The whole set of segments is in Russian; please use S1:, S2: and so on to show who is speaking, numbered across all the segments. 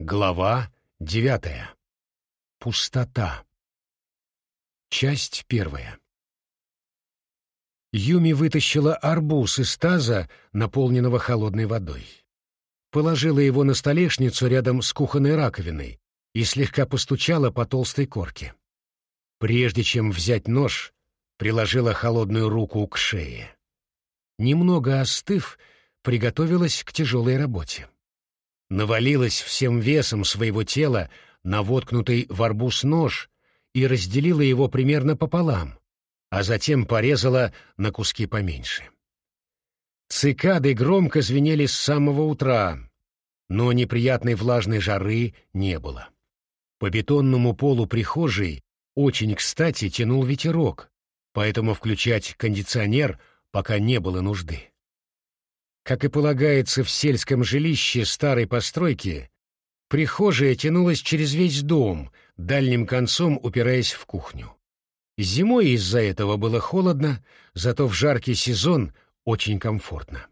S1: Глава девятая. Пустота. Часть первая. Юми вытащила арбуз из таза, наполненного холодной водой. Положила его на столешницу рядом с кухонной раковиной и слегка постучала по толстой корке. Прежде чем взять нож, приложила холодную руку к шее. Немного остыв, приготовилась к тяжелой работе. Навалилась всем весом своего тела на воткнутый в арбуз нож и разделила его примерно пополам, а затем порезала на куски поменьше. Цикады громко звенели с самого утра, но неприятной влажной жары не было. По бетонному полу прихожей очень кстати тянул ветерок, поэтому включать кондиционер пока не было нужды. Как и полагается в сельском жилище старой постройки, прихожая тянулась через весь дом, дальним концом упираясь в кухню. Зимой из-за этого было холодно, зато в жаркий сезон очень комфортно.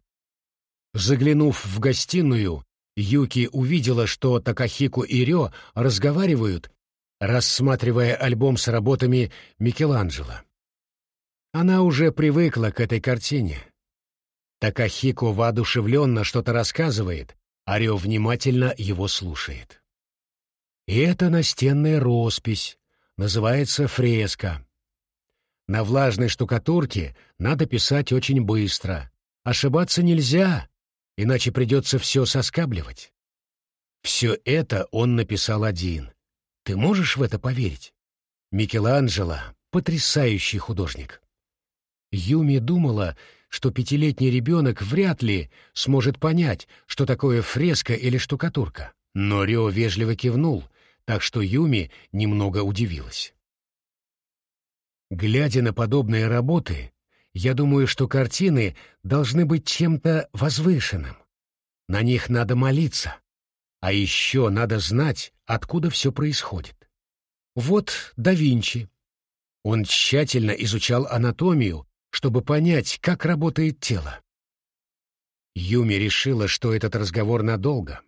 S1: Заглянув в гостиную, Юки увидела, что Такахику и Рё разговаривают, рассматривая альбом с работами Микеланджело. Она уже привыкла к этой картине. Такахико воодушевленно что-то рассказывает, Рё внимательно его слушает. И это настенная роспись, называется фреска. На влажной штукатурке надо писать очень быстро. Ошибаться нельзя, иначе придется все соскабливать. Все это он написал один. Ты можешь в это поверить? Микеланджело — потрясающий художник. Юми думала, что пятилетний ребенок вряд ли сможет понять, что такое фреска или штукатурка. Но Рио вежливо кивнул, так что Юми немного удивилась. Глядя на подобные работы, я думаю, что картины должны быть чем-то возвышенным. На них надо молиться. А еще надо знать, откуда все происходит. Вот да Винчи. Он тщательно изучал анатомию, чтобы понять, как работает тело. Юми решила, что этот разговор надолго,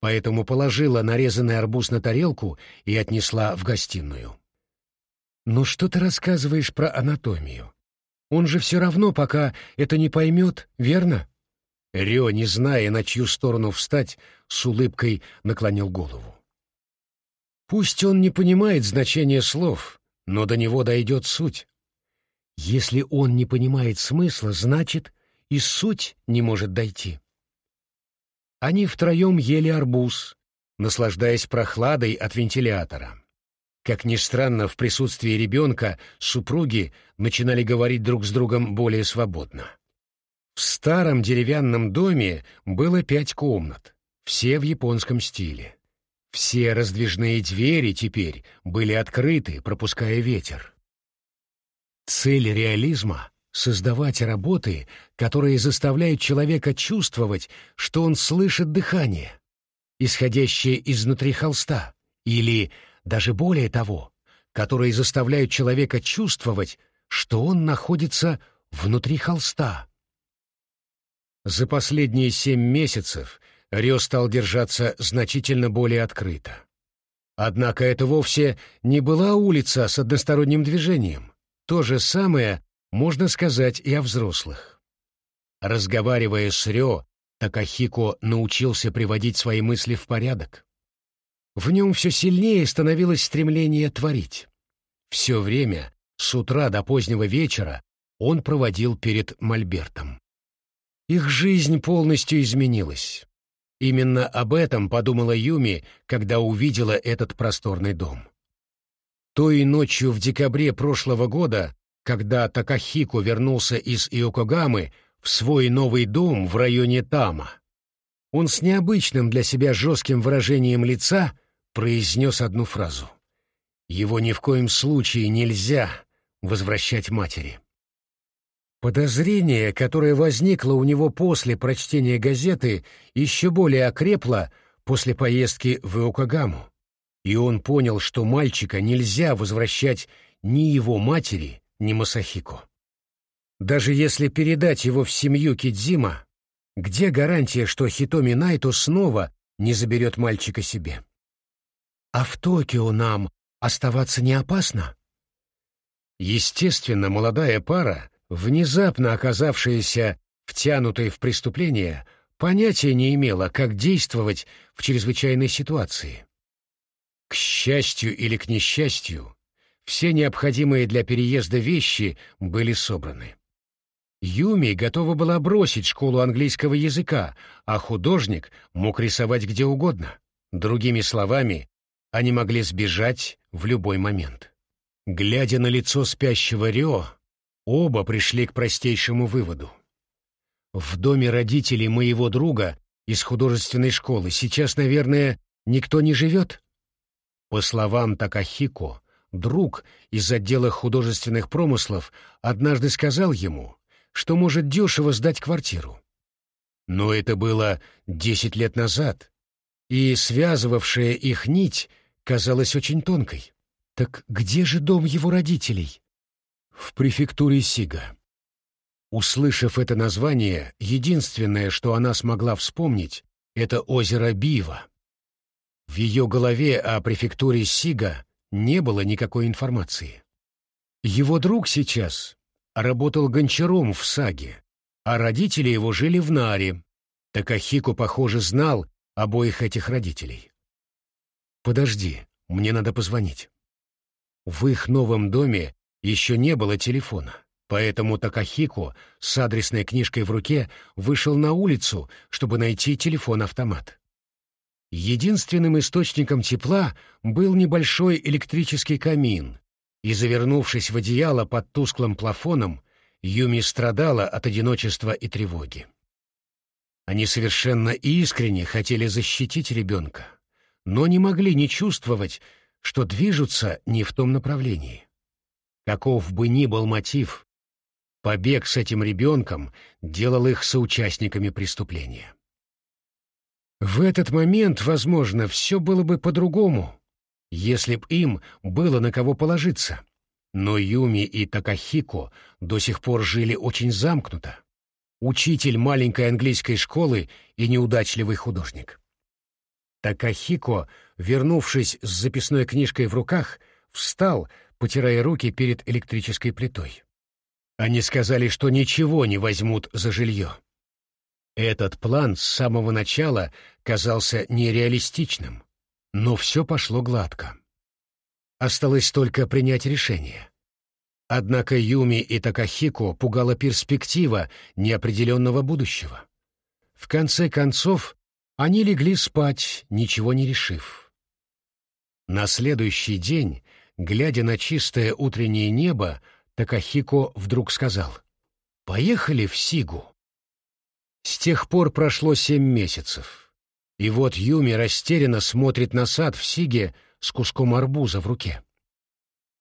S1: поэтому положила нарезанный арбуз на тарелку и отнесла в гостиную. «Ну что ты рассказываешь про анатомию? Он же все равно пока это не поймет, верно?» Рё, не зная, на чью сторону встать, с улыбкой наклонил голову. «Пусть он не понимает значения слов, но до него дойдет суть. Если он не понимает смысла, значит, и суть не может дойти». Они втроем ели арбуз, наслаждаясь прохладой от вентилятора. Как ни странно, в присутствии ребенка супруги начинали говорить друг с другом более свободно. В старом деревянном доме было пять комнат, все в японском стиле. Все раздвижные двери теперь были открыты, пропуская ветер. Цель реализма — создавать работы, которые заставляют человека чувствовать, что он слышит дыхание, исходящее изнутри холста, или даже более того, которые заставляют человека чувствовать, что он находится внутри холста. За последние семь месяцев Рё стал держаться значительно более открыто. Однако это вовсе не была улица с односторонним движением. То же самое можно сказать и о взрослых. Разговаривая с Рё, Такахико научился приводить свои мысли в порядок. В нем все сильнее становилось стремление творить. Все время, с утра до позднего вечера, он проводил перед Мольбертом. Их жизнь полностью изменилась. Именно об этом подумала Юми, когда увидела этот просторный дом. Той ночью в декабре прошлого года, когда Такахико вернулся из Иокогамы в свой новый дом в районе Тама, он с необычным для себя жестким выражением лица произнес одну фразу. Его ни в коем случае нельзя возвращать матери. Подозрение, которое возникло у него после прочтения газеты, еще более окрепло после поездки в Иокогаму, и он понял, что мальчика нельзя возвращать ни его матери, ни Масахико. Даже если передать его в семью Кидзима, где гарантия, что Хитоми Найто снова не заберет мальчика себе. А в Токио нам оставаться не опасно? Естественно, молодая пара, внезапно оказавшаяся втянутой в преступление, понятия не имела, как действовать в чрезвычайной ситуации. К счастью или к несчастью, все необходимые для переезда вещи были собраны. Юми готова была бросить школу английского языка, а художник мог рисовать где угодно. Другими словами, они могли сбежать в любой момент. Глядя на лицо спящего Рио, оба пришли к простейшему выводу. В доме родителей моего друга из художественной школы сейчас, наверное, никто не живет? По словам Такахико, друг из отдела художественных промыслов однажды сказал ему, что может дешево сдать квартиру. Но это было десять лет назад, и связывавшая их нить казалась очень тонкой. Так где же дом его родителей? В префектуре Сига. Услышав это название, единственное, что она смогла вспомнить, это озеро Бива. В ее голове о префектуре Сига не было никакой информации. Его друг сейчас работал гончаром в Саге, а родители его жили в Наре. Такахико, похоже, знал обоих этих родителей. «Подожди, мне надо позвонить». В их новом доме еще не было телефона, поэтому Такахико с адресной книжкой в руке вышел на улицу, чтобы найти телефон-автомат. Единственным источником тепла был небольшой электрический камин, и, завернувшись в одеяло под тусклым плафоном, Юми страдала от одиночества и тревоги. Они совершенно искренне хотели защитить ребенка, но не могли не чувствовать, что движутся не в том направлении. Каков бы ни был мотив, побег с этим ребенком делал их соучастниками преступления. В этот момент, возможно, все было бы по-другому, если б им было на кого положиться. Но Юми и Такахико до сих пор жили очень замкнуто. Учитель маленькой английской школы и неудачливый художник. Такахико, вернувшись с записной книжкой в руках, встал, потирая руки перед электрической плитой. Они сказали, что ничего не возьмут за жилье. Этот план с самого начала казался нереалистичным. Но все пошло гладко. Осталось только принять решение. Однако Юми и Такахико пугала перспектива неопределенного будущего. В конце концов, они легли спать, ничего не решив. На следующий день, глядя на чистое утреннее небо, Такахико вдруг сказал «Поехали в Сигу». С тех пор прошло семь месяцев. И вот Юми растерянно смотрит на сад в Сиге с куском арбуза в руке.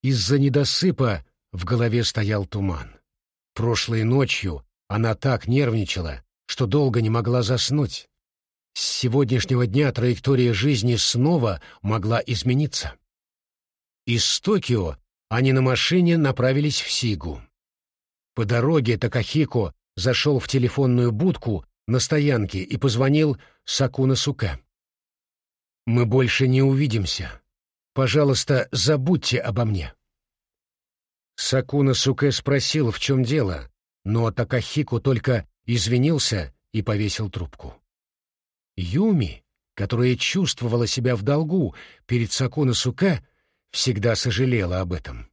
S1: Из-за недосыпа в голове стоял туман. Прошлой ночью она так нервничала, что долго не могла заснуть. С сегодняшнего дня траектория жизни снова могла измениться. Из Токио они на машине направились в Сигу. По дороге Такахико зашел в телефонную будку на стоянке и позвонил Сакуна Суке. «Мы больше не увидимся. Пожалуйста, забудьте обо мне». Сакуна Суке спросил, в чем дело, но Такахику только извинился и повесил трубку. Юми, которая чувствовала себя в долгу перед Сакуна Суке, всегда сожалела об этом.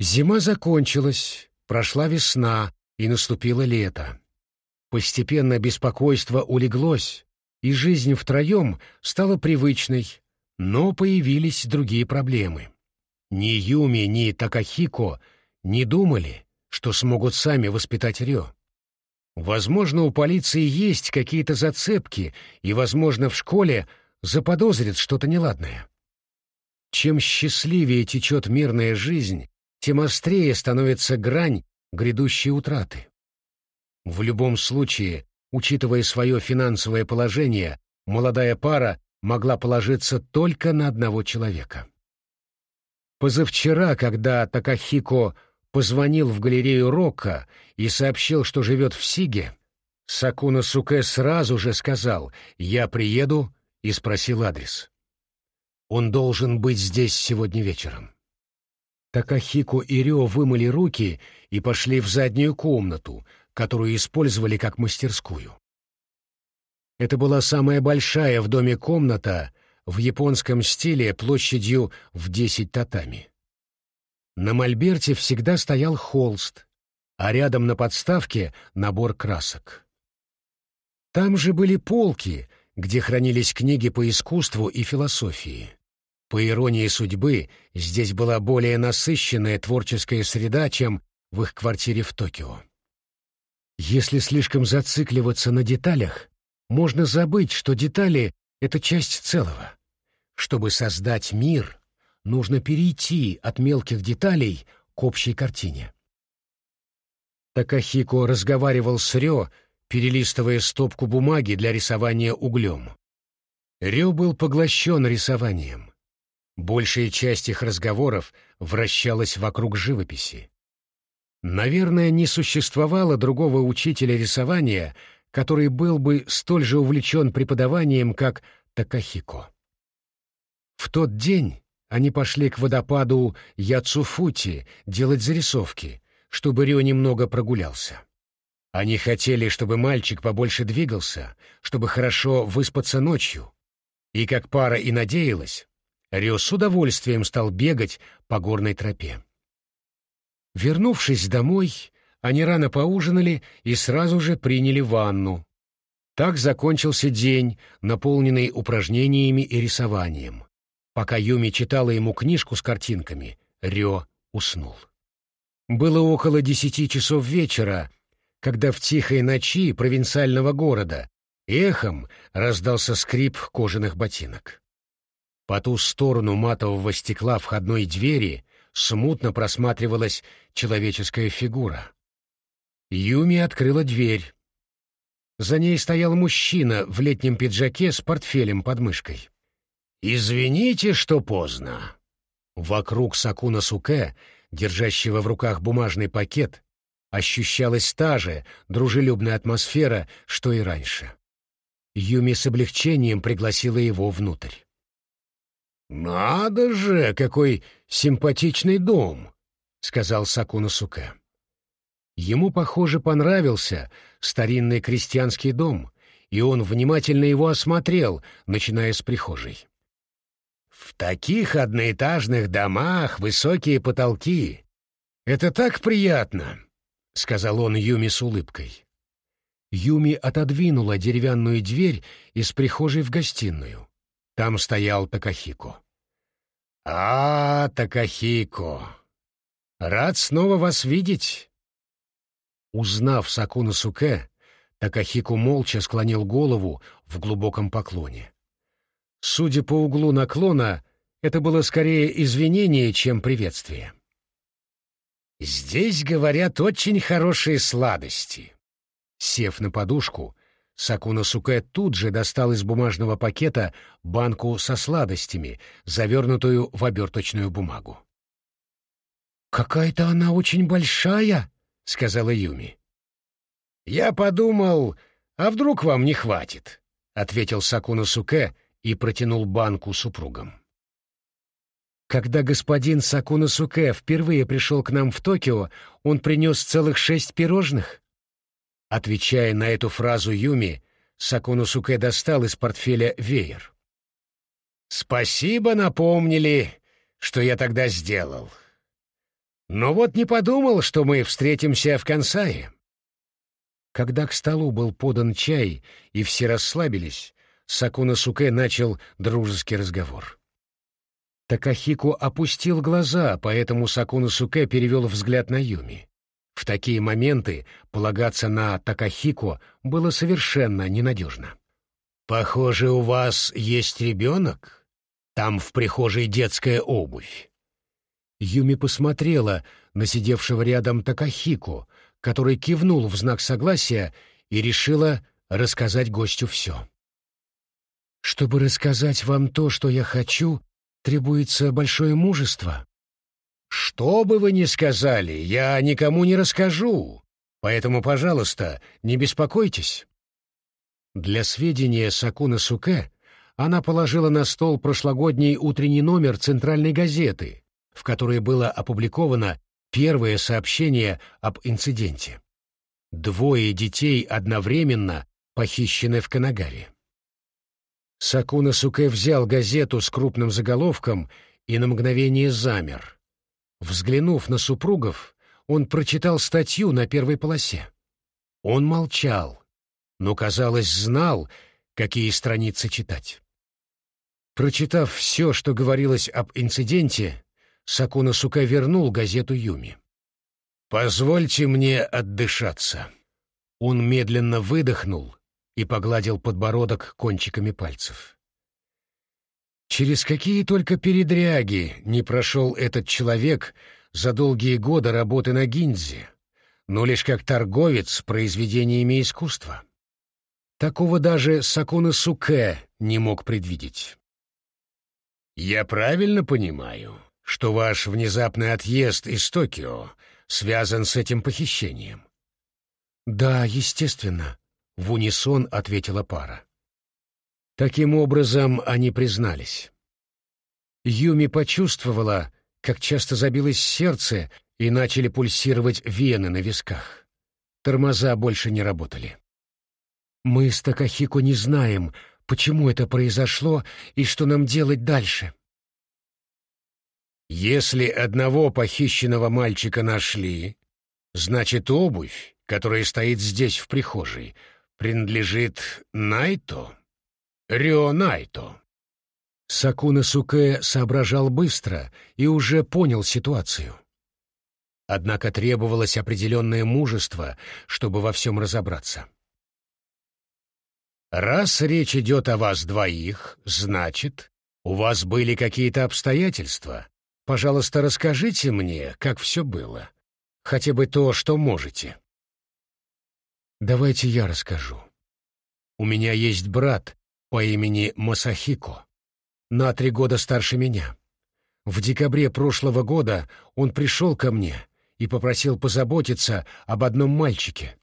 S1: Зима закончилась, прошла весна, и наступило лето. Постепенно беспокойство улеглось, и жизнь втроем стала привычной, но появились другие проблемы. Ни Юми, ни Такахико не думали, что смогут сами воспитать Рё. Возможно, у полиции есть какие-то зацепки, и, возможно, в школе заподозрят что-то неладное. Чем счастливее течет мирная жизнь, тем острее становится грань грядущей утраты. В любом случае, учитывая свое финансовое положение, молодая пара могла положиться только на одного человека. Позавчера, когда Такахико позвонил в галерею Рока и сообщил, что живет в Сиге, Сакуна Суке сразу же сказал «Я приеду, и спросил адрес. Он должен быть здесь сегодня вечером. Такахико и Рё вымыли руки и пошли в заднюю комнату, которую использовали как мастерскую. Это была самая большая в доме комната в японском стиле площадью в 10 татами. На мольберте всегда стоял холст, а рядом на подставке набор красок. Там же были полки, где хранились книги по искусству и философии. По иронии судьбы, здесь была более насыщенная творческая среда, чем в их квартире в Токио. Если слишком зацикливаться на деталях, можно забыть, что детали — это часть целого. Чтобы создать мир, нужно перейти от мелких деталей к общей картине. Такахико разговаривал с Рё, перелистывая стопку бумаги для рисования углем. Рё был поглощен рисованием. Большая часть их разговоров вращалась вокруг живописи. Наверное, не существовало другого учителя рисования, который был бы столь же увлечен преподаванием, как Такахико. В тот день они пошли к водопаду Яцуфути делать зарисовки, чтобы Рё немного прогулялся. Они хотели, чтобы мальчик побольше двигался, чтобы хорошо выспаться ночью. И как пара и надеялась, Рё с удовольствием стал бегать по горной тропе. Вернувшись домой, они рано поужинали и сразу же приняли ванну. Так закончился день, наполненный упражнениями и рисованием. Пока Юми читала ему книжку с картинками, Рё уснул. Было около десяти часов вечера, когда в тихой ночи провинциального города эхом раздался скрип кожаных ботинок. По ту сторону матового стекла входной двери смутно просматривалась человеческая фигура. Юми открыла дверь. За ней стоял мужчина в летнем пиджаке с портфелем под мышкой. «Извините, что поздно». Вокруг Сакуна Суке, держащего в руках бумажный пакет, ощущалась та же дружелюбная атмосфера, что и раньше. Юми с облегчением пригласила его внутрь. «Надо же, какой симпатичный дом!» — сказал Сакуна Суке. Ему, похоже, понравился старинный крестьянский дом, и он внимательно его осмотрел, начиная с прихожей. «В таких одноэтажных домах высокие потолки. Это так приятно!» — сказал он Юми с улыбкой. Юми отодвинула деревянную дверь из прихожей в гостиную. Там стоял Такахико. «А, Такахико! Рад снова вас видеть!» Узнав Сакуна Суке, Такахико молча склонил голову в глубоком поклоне. Судя по углу наклона, это было скорее извинение, чем приветствие. «Здесь, говорят, очень хорошие сладости». Сев на подушку, Сакуна Суке тут же достал из бумажного пакета банку со сладостями, завернутую в оберточную бумагу. «Какая-то она очень большая», — сказала Юми. «Я подумал, а вдруг вам не хватит?» — ответил Сакуна Суке и протянул банку супругам. Когда господин Сакуна Суке впервые пришел к нам в Токио, он принес целых шесть пирожных. Отвечая на эту фразу Юми, Сакуну Суке достал из портфеля веер. «Спасибо, напомнили, что я тогда сделал. Но вот не подумал, что мы встретимся в Кансае». Когда к столу был подан чай и все расслабились, Сакуна Суке начал дружеский разговор. Такахико опустил глаза, поэтому Сакуна Суке перевел взгляд на Юми. В такие моменты полагаться на Такахико было совершенно ненадежно. «Похоже, у вас есть ребенок? Там в прихожей детская обувь». Юми посмотрела на сидевшего рядом Такахико, который кивнул в знак согласия и решила рассказать гостю все. «Чтобы рассказать вам то, что я хочу, требуется большое мужество», что бы вы ни сказали, я никому не расскажу, поэтому, пожалуйста, не беспокойтесь. Для сведения Сакуна Суке она положила на стол прошлогодний утренний номер центральной газеты, в которой было опубликовано первое сообщение об инциденте. Двое детей одновременно похищены в Канагаре. Сакуна Суке взял газету с крупным заголовком и на мгновение замер. Взглянув на супругов, он прочитал статью на первой полосе. Он молчал, но, казалось, знал, какие страницы читать. Прочитав все, что говорилось об инциденте, Сакуна Сука вернул газету Юми. «Позвольте мне отдышаться». Он медленно выдохнул и погладил подбородок кончиками пальцев. Через какие только передряги не прошел этот человек за долгие годы работы на гинзе, но лишь как торговец произведениями искусства. Такого даже Сакуна Суке не мог предвидеть. «Я правильно понимаю, что ваш внезапный отъезд из Токио связан с этим похищением?» «Да, естественно», — в унисон ответила пара. Таким образом, они признались. Юми почувствовала, как часто забилось сердце и начали пульсировать вены на висках. Тормоза больше не работали. Мы с Такахико не знаем, почему это произошло и что нам делать дальше. Если одного похищенного мальчика нашли, значит, обувь, которая стоит здесь в прихожей, принадлежит Найто? Рё Найто. Сакуна Суке соображал быстро и уже понял ситуацию. Однако требовалось определенное мужество, чтобы во всем разобраться. Раз речь идет о вас двоих, значит, у вас были какие-то обстоятельства. Пожалуйста, расскажите мне, как все было. Хотя бы то, что можете. Давайте я расскажу. У меня есть брат по имени Масахико, на три года старше меня. В декабре прошлого года он пришел ко мне и попросил позаботиться об одном мальчике.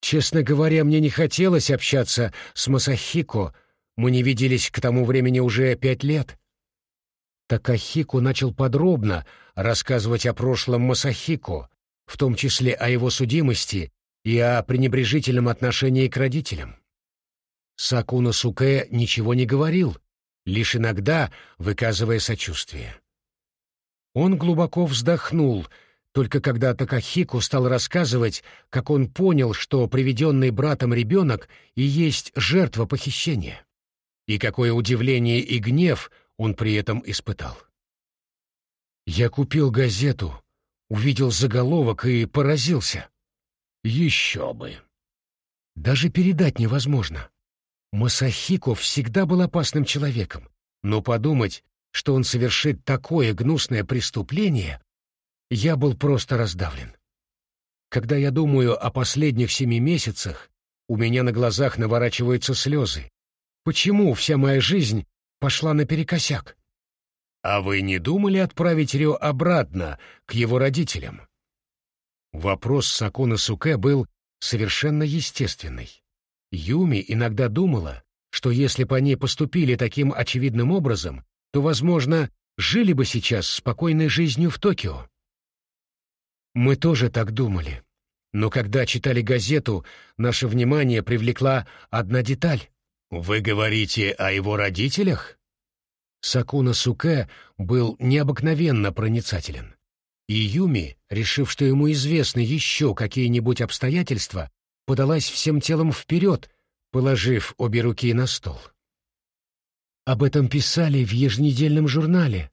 S1: Честно говоря, мне не хотелось общаться с Масахико, мы не виделись к тому времени уже пять лет. Такахико начал подробно рассказывать о прошлом Масахико, в том числе о его судимости и о пренебрежительном отношении к родителям. Сакуна Суке ничего не говорил, лишь иногда выказывая сочувствие. Он глубоко вздохнул — только когда Такахику стал рассказывать, как он понял, что приведенный братом ребенок и есть жертва похищения. И какое удивление и гнев он при этом испытал. Я купил газету, увидел заголовок и поразился. Еще бы. Даже передать невозможно. Масахико всегда был опасным человеком, но подумать, что он совершит такое гнусное преступление, я был просто раздавлен. Когда я думаю о последних семи месяцах, у меня на глазах наворачиваются слезы. Почему вся моя жизнь пошла наперекосяк? А вы не думали отправить Рё обратно к его родителям? Вопрос Сакона Суке был совершенно естественный. Юми иногда думала, что если бы они поступили таким очевидным образом, то, возможно, жили бы сейчас спокойной жизнью в Токио. Мы тоже так думали. Но когда читали газету, наше внимание привлекла одна деталь. «Вы говорите о его родителях?» Сакуна Суке был необыкновенно проницателен. И Юми, решив, что ему известны еще какие-нибудь обстоятельства, подалась всем телом вперед, положив обе руки на стол. Об этом писали в еженедельном журнале,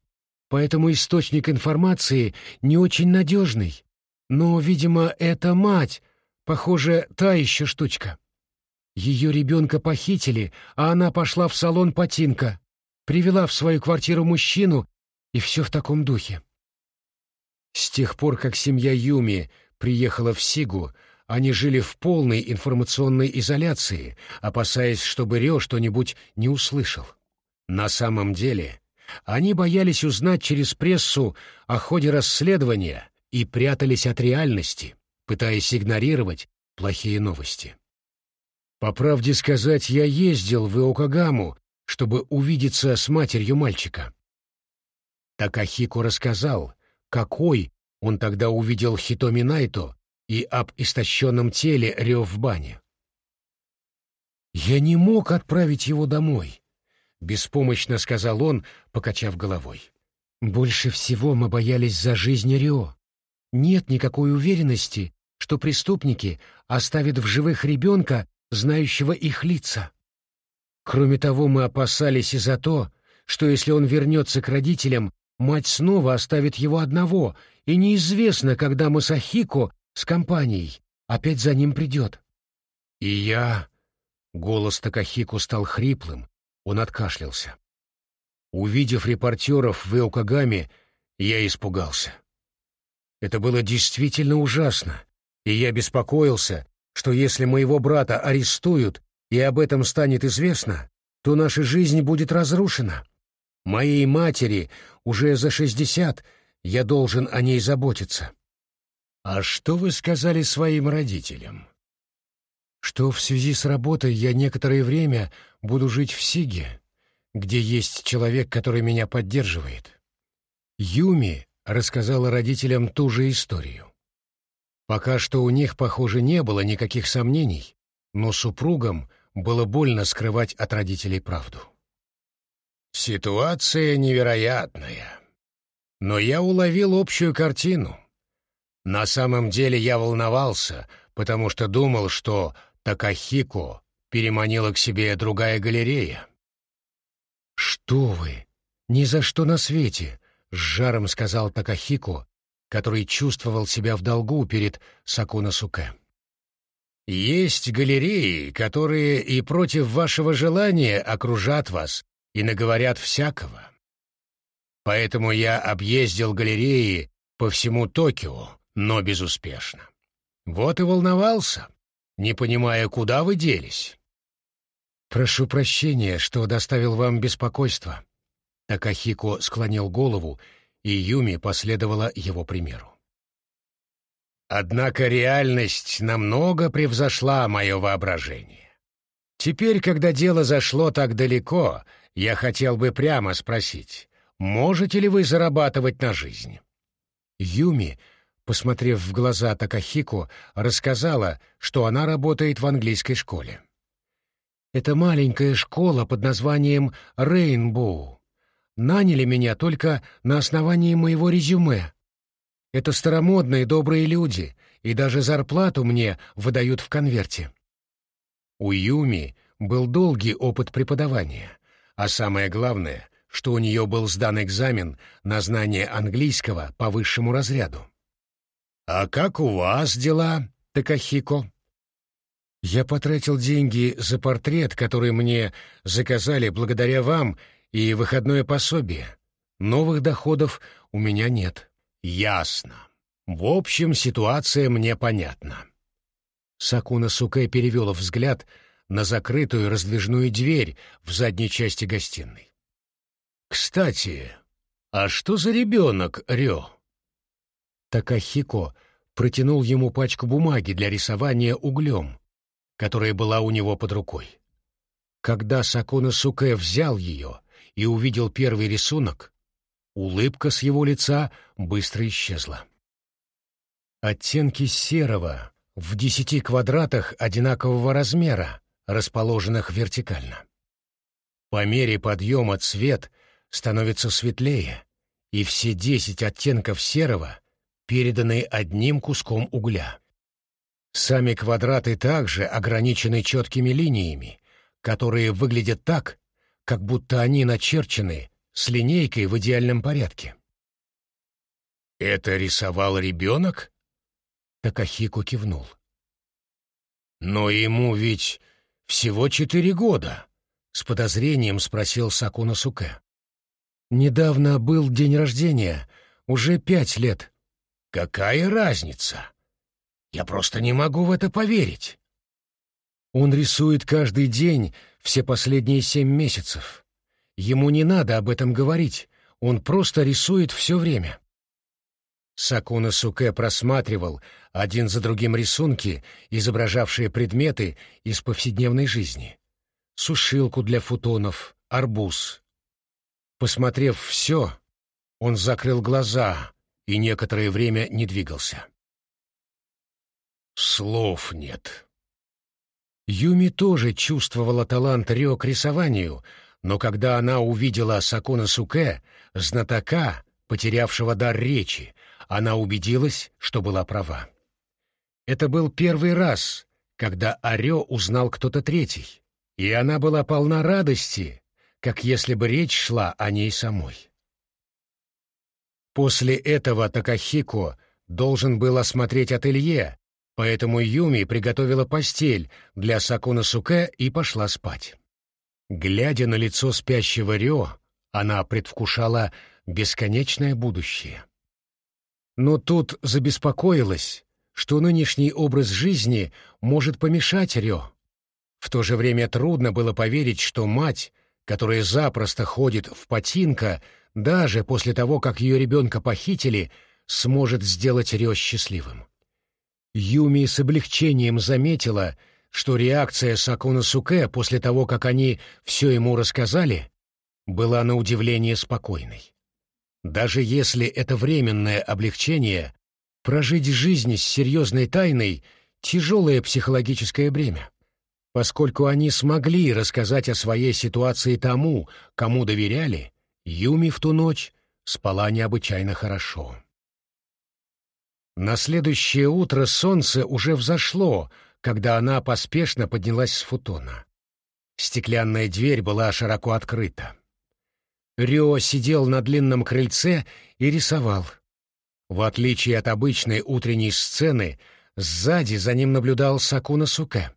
S1: поэтому источник информации не очень надежный. Но, видимо, это мать, похоже, та еще штучка. Ее ребенка похитили, а она пошла в салон Патинка, привела в свою квартиру мужчину, и все в таком духе. С тех пор, как семья Юми приехала в Сигу, они жили в полной информационной изоляции, опасаясь, чтобы Рё что-нибудь не услышал. На самом деле, они боялись узнать через прессу о ходе расследования и прятались от реальности, пытаясь игнорировать плохие новости. По правде сказать, я ездил в Иокагаму чтобы увидеться с матерью мальчика. Такахико рассказал, какой он тогда увидел Хитоми Найто и об истощенном теле рев в бане. «Я не мог отправить его домой», — беспомощно сказал он, покачав головой. «Больше всего мы боялись за жизнь Рио. Нет никакой уверенности, что преступники оставят в живых ребенка, знающего их лица. Кроме того, мы опасались и за то, что если он вернется к родителям, мать снова оставит его одного, и неизвестно, когда Масахико с компанией опять за ним придет. И я... Голос Такахико стал хриплым, он откашлялся. Увидев репортеров в Эукагаме, я испугался. Это было действительно ужасно, и я беспокоился, что если моего брата арестуют и об этом станет известно, то наша жизнь будет разрушена. Моей матери уже за шестьдесят, я должен о ней заботиться. А что вы сказали своим родителям? Что в связи с работой я некоторое время буду жить в Сиге, где есть человек, который меня поддерживает. Юми рассказала родителям ту же историю. Пока что у них, похоже, не было никаких сомнений, но супругам было больно скрывать от родителей правду. Ситуация невероятная. Но я уловил общую картину. На самом деле я волновался, потому что думал, что Такахико переманила к себе другая галерея. «Что вы? Ни за что на свете!» — с жаром сказал Такахико, который чувствовал себя в долгу перед Сакуна Суке. «Есть галереи, которые и против вашего желания окружат вас и наговорят всякого. Поэтому я объездил галереи по всему Токио, но безуспешно. Вот и волновался, не понимая, куда вы делись». «Прошу прощения, что доставил вам беспокойство». Такахико склонил голову и Юми последовала его примеру. Однако реальность намного превзошла мое воображение. Теперь, когда дело зашло так далеко, я хотел бы прямо спросить, можете ли вы зарабатывать на жизнь? Юми, посмотрев в глаза Такахико, рассказала, что она работает в английской школе. Это маленькая школа под названием «Рейнбоу», наняли меня только на основании моего резюме. Это старомодные добрые люди, и даже зарплату мне выдают в конверте. У Юми был долгий опыт преподавания, а самое главное, что у нее был сдан экзамен на знание английского по высшему разряду. «А как у вас дела, Такахико?» «Я потратил деньги за портрет, который мне заказали благодаря вам и выходное пособие. Новых доходов у меня нет. Ясно. В общем, ситуация мне понятна. Сакуна Сукэ перевела взгляд на закрытую раздвижную дверь в задней части гостиной. «Кстати, а что за ребенок, Рё?» Такахико протянул ему пачку бумаги для рисования углем, которая была у него под рукой. Когда Сакуна Сукэ взял ее, и увидел первый рисунок, улыбка с его лица быстро исчезла. Оттенки серого в десяти квадратах одинакового размера, расположенных вертикально. По мере подъема цвет становится светлее, и все десять оттенков серого переданы одним куском угля. Сами квадраты также ограничены четкими линиями, которые выглядят так, как будто они начерчены с линейкой в идеальном порядке. «Это рисовал ребенок?» Такахико кивнул. «Но ему ведь всего четыре года», — с подозрением спросил Сакуна Суке. «Недавно был день рождения, уже пять лет». «Какая разница? Я просто не могу в это поверить». Он рисует каждый день все последние семь месяцев. Ему не надо об этом говорить, он просто рисует все время. Сакуна Суке просматривал один за другим рисунки, изображавшие предметы из повседневной жизни. Сушилку для футонов, арбуз. Посмотрев все, он закрыл глаза и некоторое время не двигался. Слов нет. Юми тоже чувствовала талант Рё к рисованию, но когда она увидела Сакуна Суке, знатока, потерявшего дар речи, она убедилась, что была права. Это был первый раз, когда Орё узнал кто-то третий, и она была полна радости, как если бы речь шла о ней самой. После этого Такахико должен был осмотреть ателье, поэтому Юми приготовила постель для Сакуна Суке и пошла спать. Глядя на лицо спящего Рё, она предвкушала бесконечное будущее. Но тут забеспокоилась, что нынешний образ жизни может помешать Рё. В то же время трудно было поверить, что мать, которая запросто ходит в потинка, даже после того, как ее ребенка похитили, сможет сделать Рё счастливым. Юми с облегчением заметила, что реакция Сакуна Суке после того, как они все ему рассказали, была на удивление спокойной. Даже если это временное облегчение, прожить жизнь с серьезной тайной — тяжелое психологическое бремя. Поскольку они смогли рассказать о своей ситуации тому, кому доверяли, Юми в ту ночь спала необычайно хорошо. На следующее утро солнце уже взошло, когда она поспешно поднялась с футона. Стеклянная дверь была широко открыта. Рио сидел на длинном крыльце и рисовал. В отличие от обычной утренней сцены, сзади за ним наблюдал Сакуна Суке.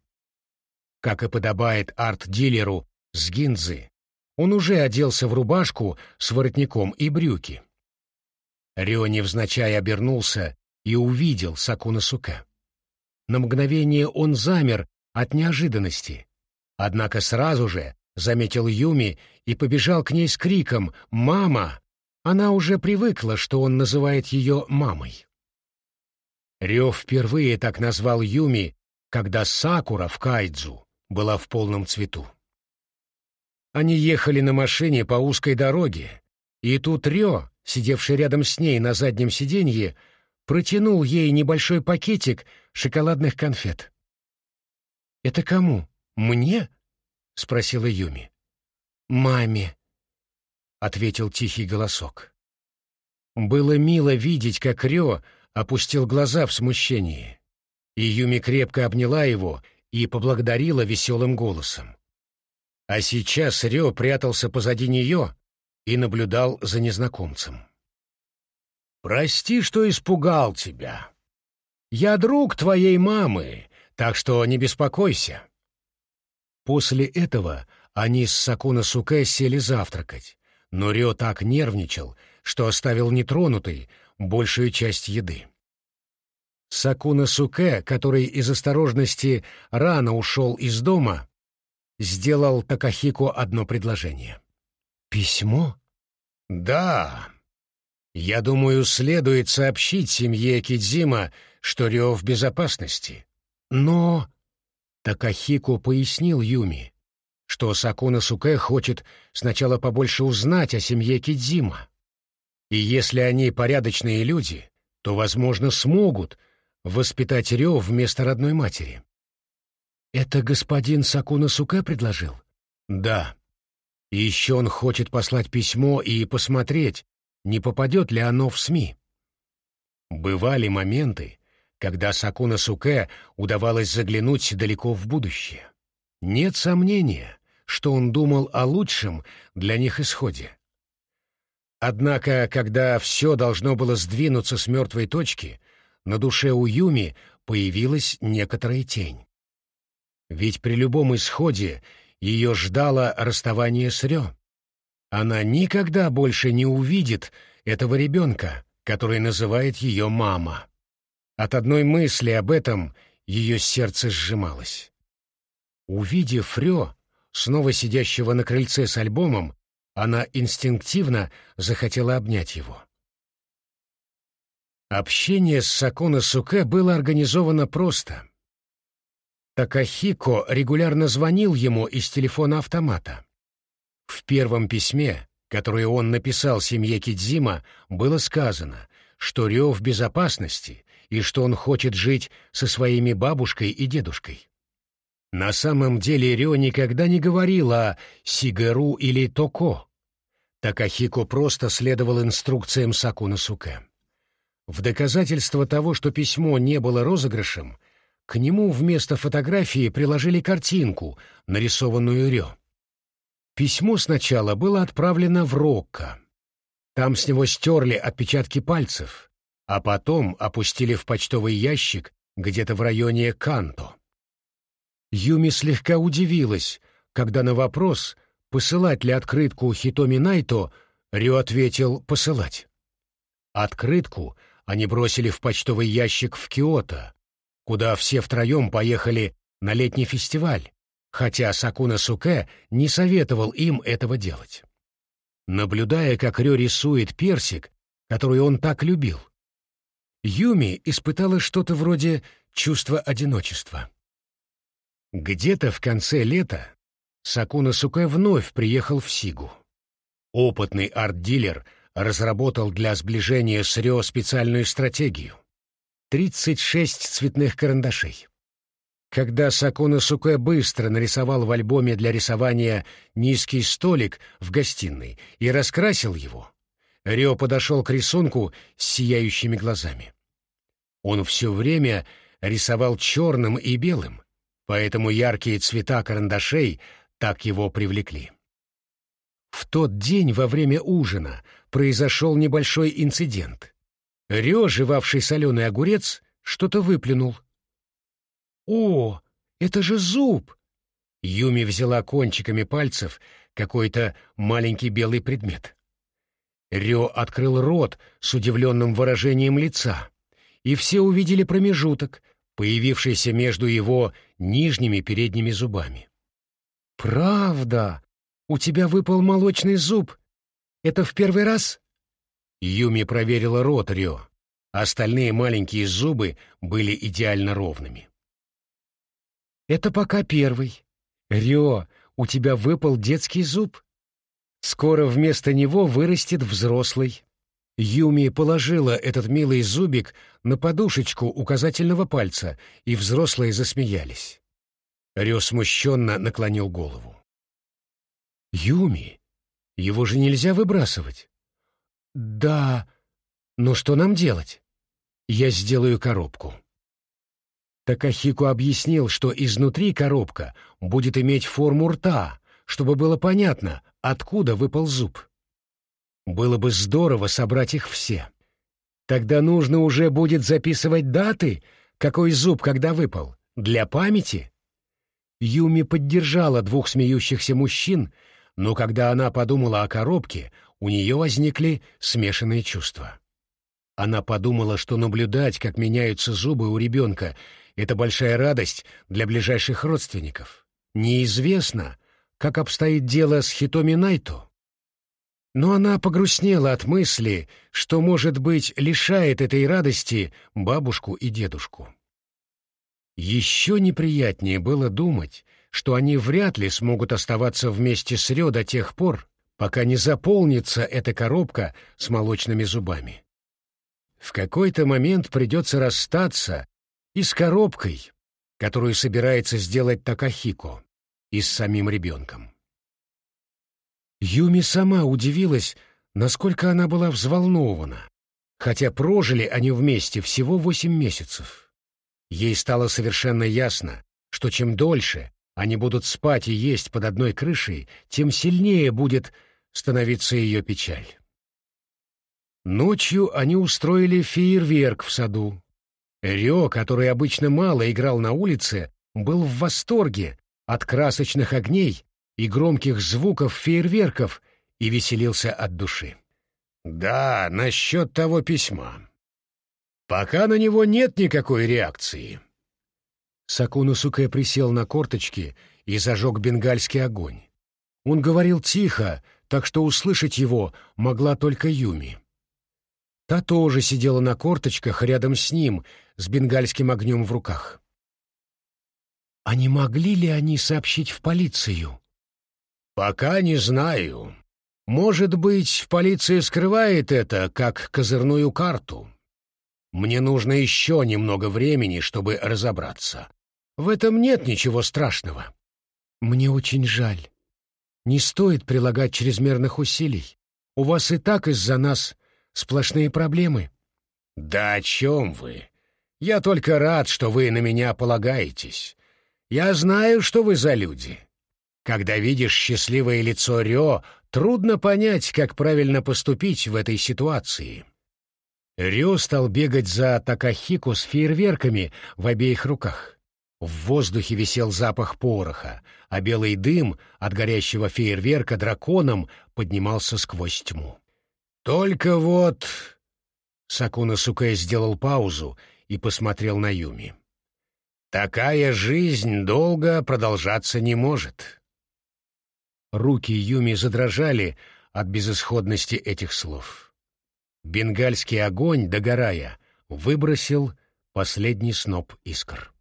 S1: Как и подобает арт-дилеру с гинзы, он уже оделся в рубашку с воротником и брюки. Рио невзначай обернулся и увидел Сакуна Суке. На мгновение он замер от неожиданности, однако сразу же заметил Юми и побежал к ней с криком «Мама!». Она уже привыкла, что он называет ее мамой. Рё впервые так назвал Юми, когда Сакура в Кайдзу была в полном цвету. Они ехали на машине по узкой дороге, и тут Рё, сидевший рядом с ней на заднем сиденье, протянул ей небольшой пакетик шоколадных конфет. «Это кому? Мне?» — спросила Юми. «Маме», — ответил тихий голосок. Было мило видеть, как Рё опустил глаза в смущении, и Юми крепко обняла его и поблагодарила веселым голосом. А сейчас Рё прятался позади нее и наблюдал за незнакомцем. «Прости, что испугал тебя. Я друг твоей мамы, так что не беспокойся. После этого они с Сакуна Суке сели завтракать, но Рё так нервничал, что оставил нетронутой большую часть еды. Сакуна Суке, который из осторожности рано ушел из дома, сделал Такахико одно предложение. «Письмо?» «Да. Я думаю, следует сообщить семье Кидзима, что Рё в безопасности. Но...» Такахико пояснил Юми, что Сакуна Суке хочет сначала побольше узнать о семье Кидзима. И если они порядочные люди, то, возможно, смогут воспитать Рё вместо родной матери. «Это господин Сакуна Суке предложил?» «Да. Еще он хочет послать письмо и посмотреть, не попадет ли оно в СМИ. Бывали моменты, когда Сакуна Суке удавалось заглянуть далеко в будущее. Нет сомнения, что он думал о лучшем для них исходе. Однако, когда все должно было сдвинуться с мертвой точки, на душе у Юми появилась некоторая тень. Ведь при любом исходе ее ждало расставание с Рё. Она никогда больше не увидит этого ребенка, который называет ее мама. От одной мысли об этом ее сердце сжималось. Увидев Фрё, снова сидящего на крыльце с альбомом, она инстинктивно захотела обнять его. Общение с Сакуна Суке было организовано просто. Такахико регулярно звонил ему из телефона автомата. В первом письме, которое он написал семье Кидзима, было сказано, что Рё в безопасности и что он хочет жить со своими бабушкой и дедушкой. На самом деле Рё никогда не говорил о Сигару или Токо. Такахико просто следовал инструкциям Сакуна Суке. В доказательство того, что письмо не было розыгрышем, к нему вместо фотографии приложили картинку, нарисованную Рё. Письмо сначала было отправлено в Рокко. Там с него стерли отпечатки пальцев, а потом опустили в почтовый ящик где-то в районе Канто. Юми слегка удивилась, когда на вопрос, посылать ли открытку Хитоми Найто, Рю ответил «посылать». Открытку они бросили в почтовый ящик в Киото, куда все втроем поехали на летний фестиваль, хотя Сакуна Суке не советовал им этого делать. Наблюдая, как Рё рисует персик, который он так любил, Юми испытала что-то вроде чувства одиночества. Где-то в конце лета Сакуна Суке вновь приехал в Сигу. Опытный арт-дилер разработал для сближения с Рё специальную стратегию. 36 цветных карандашей. Когда Сакуна Суке быстро нарисовал в альбоме для рисования низкий столик в гостиной и раскрасил его, Рё подошел к рисунку с сияющими глазами. Он все время рисовал черным и белым, поэтому яркие цвета карандашей так его привлекли. В тот день во время ужина произошел небольшой инцидент. Рё, жевавший соленый огурец, что-то выплюнул. «О, это же зуб!» Юми взяла кончиками пальцев какой-то маленький белый предмет. Рё открыл рот с удивленным выражением лица, и все увидели промежуток, появившийся между его нижними передними зубами. «Правда! У тебя выпал молочный зуб. Это в первый раз?» Юми проверила рот Рё. Остальные маленькие зубы были идеально ровными. «Это пока первый. Рё, у тебя выпал детский зуб. Скоро вместо него вырастет взрослый». Юми положила этот милый зубик на подушечку указательного пальца, и взрослые засмеялись. Рё смущенно наклонил голову. «Юми, его же нельзя выбрасывать». «Да, но что нам делать?» «Я сделаю коробку». Такахико объяснил, что изнутри коробка будет иметь форму рта, чтобы было понятно, откуда выпал зуб. Было бы здорово собрать их все. Тогда нужно уже будет записывать даты, какой зуб когда выпал, для памяти. Юми поддержала двух смеющихся мужчин, но когда она подумала о коробке, у нее возникли смешанные чувства. Она подумала, что наблюдать, как меняются зубы у ребенка, это большая радость для ближайших родственников. Неизвестно, как обстоит дело с Хитоми Найто. Но она погрустнела от мысли, что, может быть, лишает этой радости бабушку и дедушку. Еще неприятнее было думать, что они вряд ли смогут оставаться вместе с Рё до тех пор, пока не заполнится эта коробка с молочными зубами. В какой-то момент придется расстаться и с коробкой, которую собирается сделать Такахико, и с самим ребенком. Юми сама удивилась, насколько она была взволнована, хотя прожили они вместе всего восемь месяцев. Ей стало совершенно ясно, что чем дольше они будут спать и есть под одной крышей, тем сильнее будет становиться ее печаль. Ночью они устроили фейерверк в саду. Рё, который обычно мало играл на улице, был в восторге от красочных огней и громких звуков фейерверков и веселился от души. «Да, насчет того письма. Пока на него нет никакой реакции». Сакуну Суке присел на корточки и зажег бенгальский огонь. Он говорил тихо, так что услышать его могла только Юми. Та тоже сидела на корточках рядом с ним, с бенгальским огнем в руках. А не могли ли они сообщить в полицию? «Пока не знаю. Может быть, полиция скрывает это как козырную карту. Мне нужно еще немного времени, чтобы разобраться. В этом нет ничего страшного». «Мне очень жаль. Не стоит прилагать чрезмерных усилий. У вас и так из-за нас сплошные проблемы». «Да о чем вы? Я только рад, что вы на меня полагаетесь. Я знаю, что вы за люди. Когда видишь счастливое лицо Рё, трудно понять, как правильно поступить в этой ситуации. Рё стал бегать за Такахико с фейерверками в обеих руках. В воздухе висел запах пороха, а белый дым от горящего фейерверка драконом поднимался сквозь тьму. «Только вот...» Сакуна Сукэ сделал паузу и посмотрел на Юми. «Такая жизнь долго продолжаться не может. Руки Юми задрожали от безысходности этих слов. Бенгальский огонь, догорая, выбросил последний сноп искр.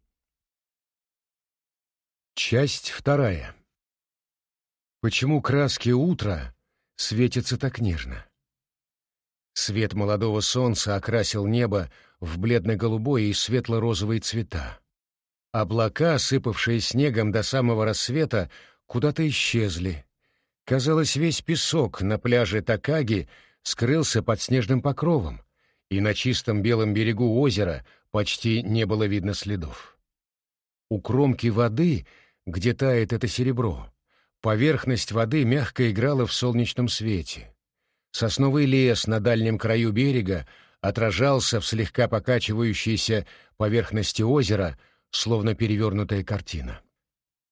S1: Часть вторая. Почему краски утра светятся так нежно? Свет молодого солнца окрасил небо в бледно-голубой и светло-розовые цвета. Облака, сыпавшие снегом до самого рассвета, куда-то исчезли. Казалось, весь песок на пляже Такаги скрылся под снежным покровом, и на чистом белом берегу озера почти не было видно следов. У кромки воды, где тает это серебро, поверхность воды мягко играла в солнечном свете. Сосновый лес на дальнем краю берега отражался в слегка покачивающейся поверхности озера, словно перевернутая картина.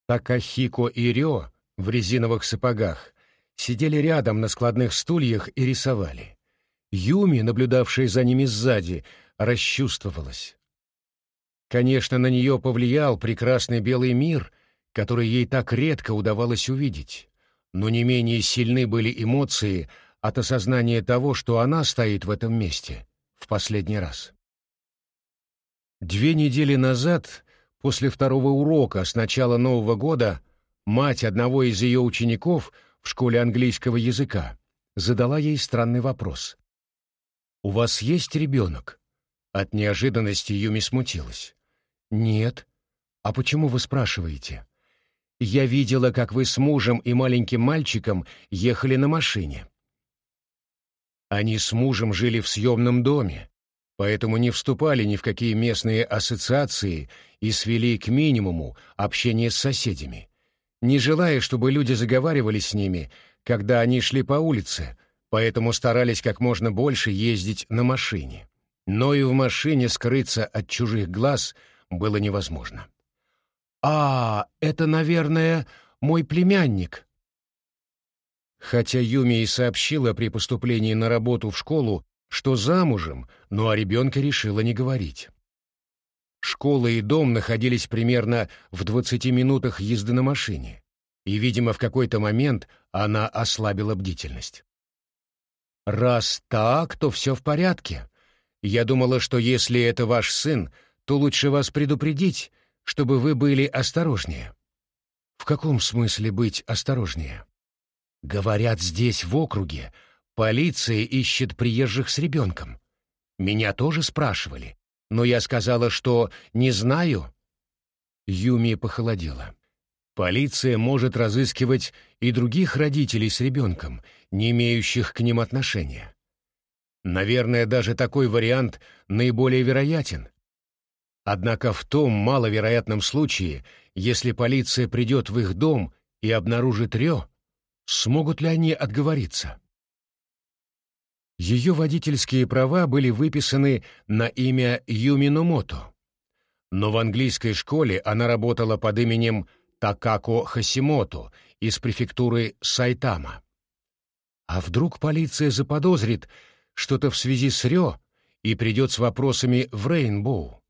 S1: Такахико и Рё в резиновых сапогах сидели рядом на складных стульях и рисовали. Юми, наблюдавшая за ними сзади, расчувствовалась. Конечно, на нее повлиял прекрасный белый мир, который ей так редко удавалось увидеть, но не менее сильны были эмоции от осознания того, что она стоит в этом месте в последний раз. Две недели назад После второго урока с начала Нового года мать одного из ее учеников в школе английского языка задала ей странный вопрос. «У вас есть ребенок?» От неожиданности Юми смутилась. «Нет. А почему вы спрашиваете?» «Я видела, как вы с мужем и маленьким мальчиком ехали на машине». Они с мужем жили в съемном доме, поэтому не вступали ни в какие местные ассоциации и свели к минимуму общение с соседями, не желая, чтобы люди заговаривали с ними, когда они шли по улице, поэтому старались как можно больше ездить на машине. Но и в машине скрыться от чужих глаз было невозможно. «А, это, наверное, мой племянник», Хотя Юми и сообщила при поступлении на работу в школу, что замужем, но о ребенке решила не говорить. Школа и дом находились примерно в 20 минутах езды на машине, и, видимо, в какой-то момент она ослабила бдительность. «Раз так, то все в порядке. Я думала, что если это ваш сын, то лучше вас предупредить, чтобы вы были осторожнее». «В каком смысле быть осторожнее?» «Говорят, здесь, в округе, Полиция ищет приезжих с ребенком. Меня тоже спрашивали, но я сказала, что не знаю. Юми похолодела. Полиция может разыскивать и других родителей с ребенком, не имеющих к ним отношения. Наверное, даже такой вариант наиболее вероятен. Однако в том маловероятном случае, если полиция придет в их дом и обнаружит Рё, смогут ли они отговориться? Ее водительские права были выписаны на имя Юминомото, но в английской школе она работала под именем Такако Хасимото из префектуры Сайтама. А вдруг полиция заподозрит что-то в связи с Рё и придет с вопросами в Рейнбоу?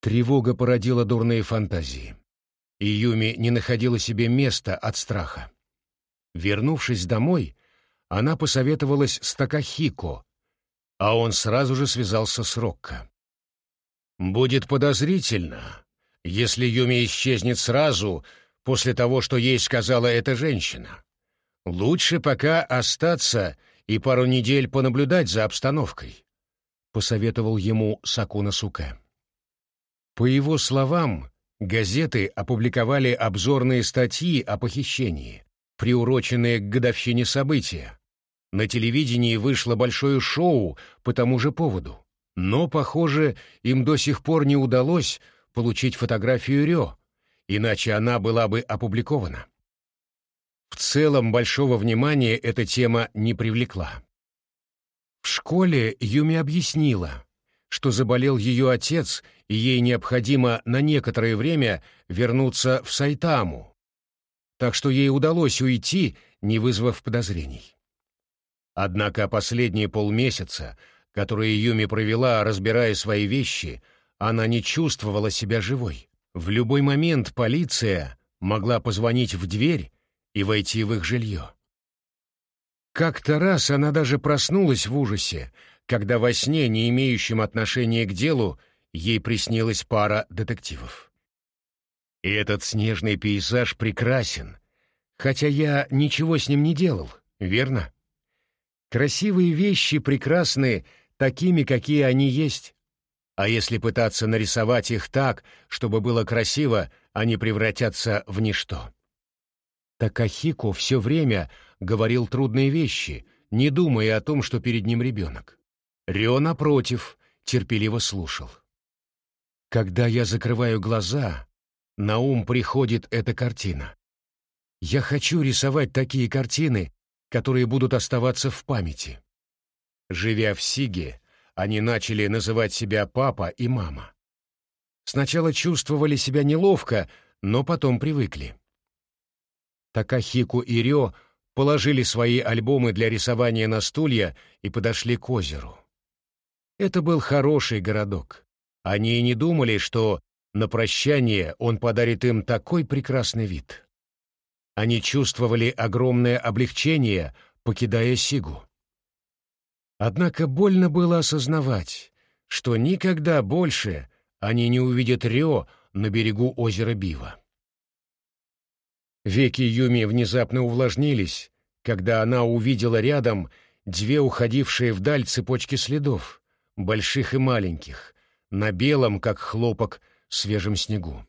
S1: Тревога породила дурные фантазии, и Юми не находила себе места от страха. Вернувшись домой, она посоветовалась с Такахико, а он сразу же связался с Рокко. «Будет подозрительно, если Юми исчезнет сразу после того, что ей сказала эта женщина. Лучше пока остаться и пару недель понаблюдать за обстановкой», — посоветовал ему Сакуна Суке. По его словам, газеты опубликовали обзорные статьи о похищении, приуроченные к годовщине события. На телевидении вышло большое шоу по тому же поводу. Но, похоже, им до сих пор не удалось получить фотографию Рё, иначе она была бы опубликована. В целом большого внимания эта тема не привлекла. В школе Юми объяснила, что заболел ее отец, ей необходимо на некоторое время вернуться в Сайтаму, так что ей удалось уйти, не вызвав подозрений. Однако последние полмесяца, которые Юми провела, разбирая свои вещи, она не чувствовала себя живой. В любой момент полиция могла позвонить в дверь и войти в их жилье. Как-то раз она даже проснулась в ужасе, когда во сне, не имеющем отношения к делу, ей приснилась пара детективов. И этот снежный пейзаж прекрасен, хотя я ничего с ним не делал, верно? Красивые вещи прекрасны такими, какие они есть. А если пытаться нарисовать их так, чтобы было красиво, они превратятся в ничто. Такахико все время говорил трудные вещи, не думая о том, что перед ним ребенок. Рё, напротив, терпеливо слушал. Когда я закрываю глаза, на ум приходит эта картина. Я хочу рисовать такие картины, которые будут оставаться в памяти. Живя в Сиге, они начали называть себя папа и мама. Сначала чувствовали себя неловко, но потом привыкли. Такахику и Рё положили свои альбомы для рисования на стулья и подошли к озеру. Это был хороший городок. Они и не думали, что на прощание он подарит им такой прекрасный вид. Они чувствовали огромное облегчение, покидая Сигу. Однако больно было осознавать, что никогда больше они не увидят Рё на берегу озера Бива. Веки Юми внезапно увлажнились, когда она увидела рядом две уходившие вдаль цепочки следов, больших и маленьких, на белом, как хлопок, свежем снегу.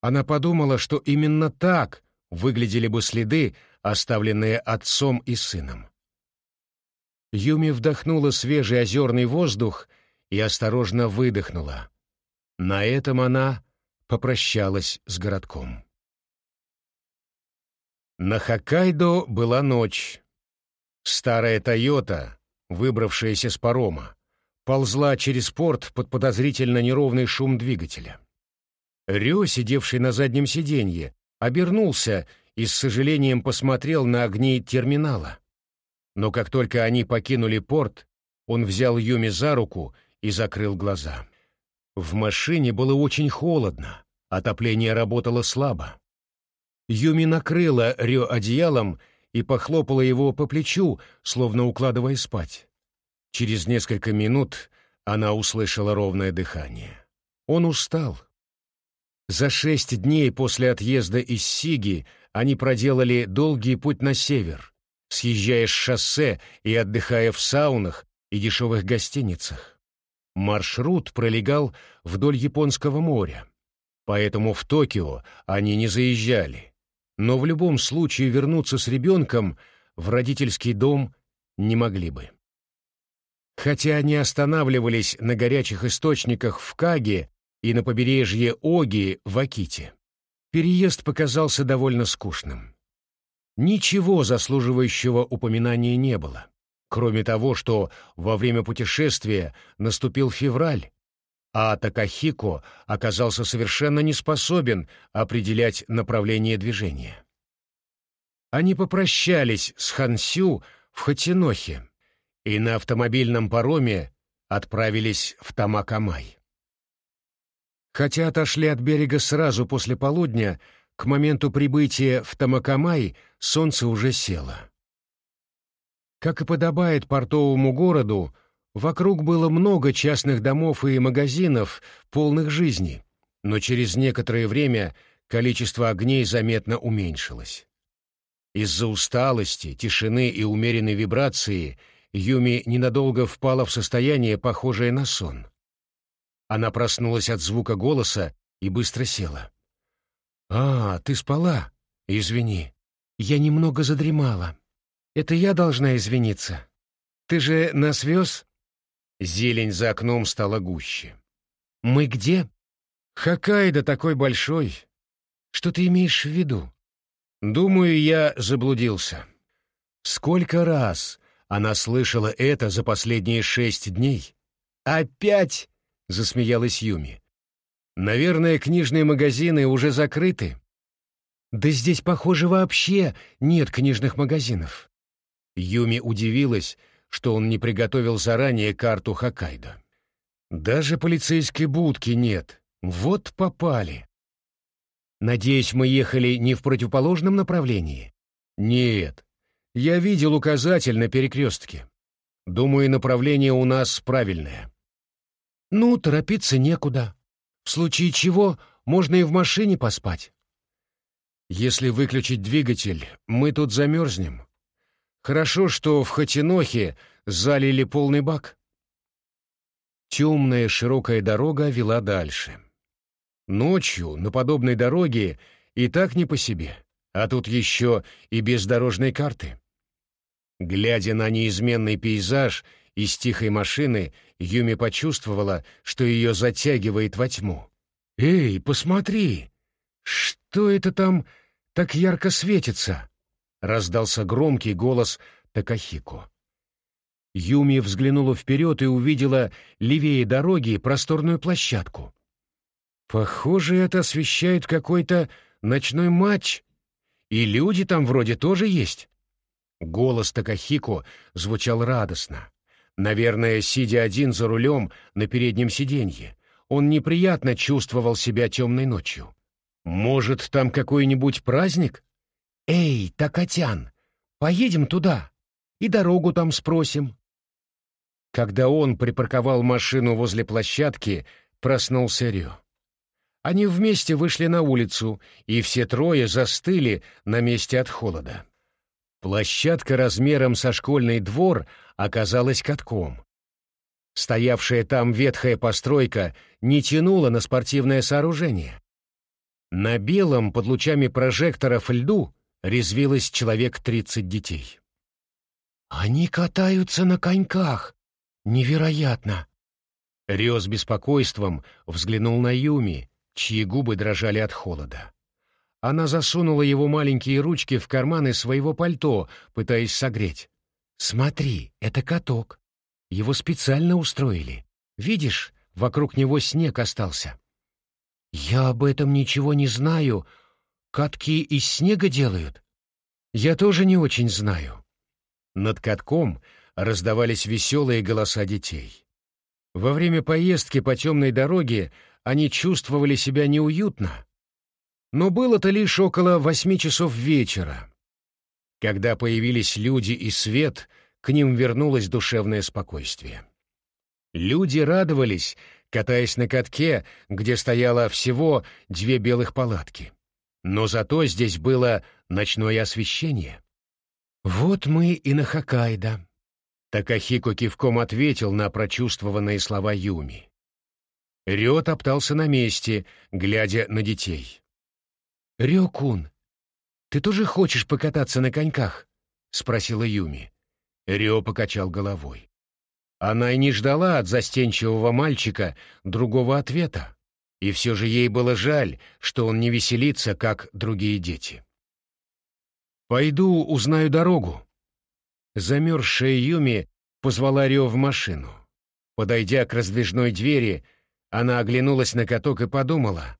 S1: Она подумала, что именно так выглядели бы следы, оставленные отцом и сыном. Юми вдохнула свежий озерный воздух и осторожно выдохнула. На этом она попрощалась с городком. На Хоккайдо была ночь. Старая «Тойота», выбравшаяся с парома, ползла через порт под подозрительно неровный шум двигателя. Рё, сидевший на заднем сиденье, обернулся и с сожалением посмотрел на огни терминала. Но как только они покинули порт, он взял Юми за руку и закрыл глаза. В машине было очень холодно, отопление работало слабо. Юми накрыла Рё одеялом и похлопала его по плечу, словно укладывая спать. Через несколько минут она услышала ровное дыхание. Он устал. За шесть дней после отъезда из Сиги они проделали долгий путь на север, съезжая с шоссе и отдыхая в саунах и дешевых гостиницах. Маршрут пролегал вдоль Японского моря, поэтому в Токио они не заезжали но в любом случае вернуться с ребенком в родительский дом не могли бы. Хотя они останавливались на горячих источниках в Каге и на побережье Оги в Аките, переезд показался довольно скучным. Ничего заслуживающего упоминания не было, кроме того, что во время путешествия наступил февраль, а Такахико оказался совершенно не способен определять направление движения. Они попрощались с Хансю в Хатинохе и на автомобильном пароме отправились в Тамакамай. Хотя отошли от берега сразу после полудня, к моменту прибытия в Тамакамай солнце уже село. Как и подобает портовому городу, Вокруг было много частных домов и магазинов, полных жизни, но через некоторое время количество огней заметно уменьшилось. Из-за усталости, тишины и умеренной вибрации Юми ненадолго впала в состояние, похожее на сон. Она проснулась от звука голоса и быстро села. «А, ты спала? Извини. Я немного задремала. Это я должна извиниться. Ты же нас вез?» Зелень за окном стала гуще. «Мы где?» «Хоккайдо такой большой. Что ты имеешь в виду?» «Думаю, я заблудился. Сколько раз она слышала это за последние шесть дней?» «Опять?» — засмеялась Юми. «Наверное, книжные магазины уже закрыты?» «Да здесь, похоже, вообще нет книжных магазинов». Юми удивилась, что он не приготовил заранее карту Хоккайдо. «Даже полицейской будки нет. Вот попали». «Надеюсь, мы ехали не в противоположном направлении?» «Нет. Я видел указатель на перекрестке. Думаю, направление у нас правильное». «Ну, торопиться некуда. В случае чего можно и в машине поспать». «Если выключить двигатель, мы тут замерзнем. Хорошо, что в Хатинохе залили полный бак». Темная широкая дорога вела дальше. Ночью на подобной дороге и так не по себе, а тут еще и без дорожной карты. Глядя на неизменный пейзаж из тихой машины, Юми почувствовала, что ее затягивает во тьму. «Эй, посмотри! Что это там так ярко светится?» — раздался громкий голос Такахико. Юми взглянула вперед и увидела левее дороги просторную площадку. Похоже, это освещает какой-то ночной матч. И люди там вроде тоже есть. Голос Такахико звучал радостно. Наверное, сидя один за рулем на переднем сиденье, он неприятно чувствовал себя темной ночью. Может, там какой-нибудь праздник? Эй, Такатян, поедем туда и дорогу там спросим. Когда он припарковал машину возле площадки, проснулся Рё. Они вместе вышли на улицу, и все трое застыли на месте от холода. Площадка размером со школьный двор оказалась катком. Стоявшая там ветхая постройка не тянула на спортивное сооружение. На белом под лучами прожекторов льду резвилось человек тридцать детей. «Они катаются на коньках! Невероятно!» С беспокойством взглянул на Юми, чьи губы дрожали от холода. Она засунула его маленькие ручки в карманы своего пальто, пытаясь согреть. «Смотри, это каток. Его специально устроили. Видишь, вокруг него снег остался». «Я об этом ничего не знаю. Катки из снега делают?» «Я тоже не очень знаю». Над катком раздавались веселые голоса детей. Во время поездки по темной дороге они чувствовали себя неуютно. Но было-то лишь около восьми часов вечера. Когда появились люди и свет, к ним вернулось душевное спокойствие. Люди радовались, катаясь на катке, где стояло всего две белых палатки. Но зато здесь было ночное освещение. «Вот мы и на Хоккайдо», — Такахико кивком ответил на прочувствованные слова Юми. Рё топтался на месте, глядя на детей. «Рё-кун, ты тоже хочешь покататься на коньках?» — спросила Юми. Рё покачал головой. Она и не ждала от застенчивого мальчика другого ответа, и все же ей было жаль, что он не веселится, как другие дети. «Пойду узнаю дорогу». Замерзшая Юми позвала Рё в машину. Подойдя к раздвижной двери, она оглянулась на каток и подумала,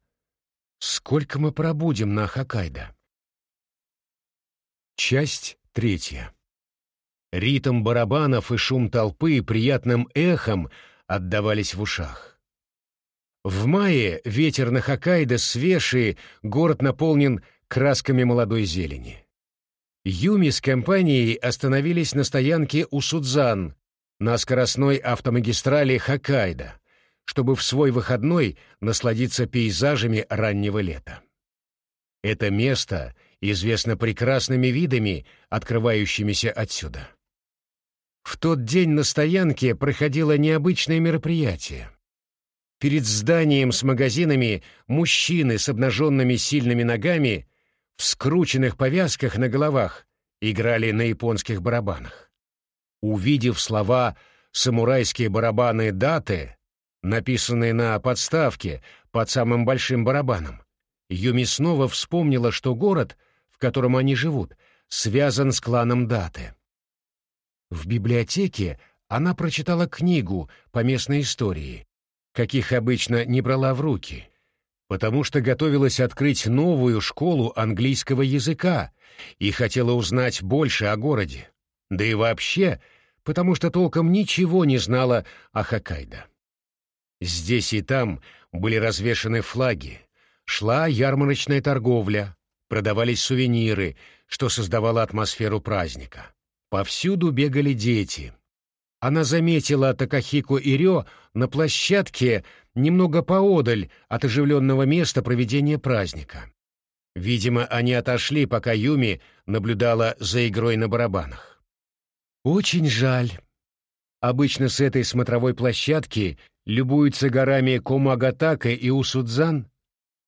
S1: сколько мы пробудем на Хоккайдо. Часть третья. Ритм барабанов и шум толпы приятным эхом отдавались в ушах. В мае ветер на Хоккайдо свеж и город наполнен красками молодой зелени. Юми с компанией остановились на стоянке у Судзан на скоростной автомагистрали Хоккайдо чтобы в свой выходной насладиться пейзажами раннего лета. Это место известно прекрасными видами, открывающимися отсюда. В тот день на стоянке проходило необычное мероприятие. Перед зданием с магазинами мужчины с обнаженными сильными ногами в скрученных повязках на головах играли на японских барабанах. Увидев слова «самурайские барабаны даты», написанные на подставке под самым большим барабаном, Юми снова вспомнила, что город, в котором они живут, связан с кланом даты. В библиотеке она прочитала книгу по местной истории, каких обычно не брала в руки, потому что готовилась открыть новую школу английского языка и хотела узнать больше о городе, да и вообще, потому что толком ничего не знала о Хоккайдо. Здесь и там были развешаны флаги, шла ярмарочная торговля, продавались сувениры, что создавало атмосферу праздника. Повсюду бегали дети. Она заметила Такахико и Рё на площадке немного поодаль от оживленного места проведения праздника. Видимо, они отошли, пока Юми наблюдала за игрой на барабанах. Очень жаль. Обычно с этой смотровой площадки любуются горами Комагатака и Усудзан,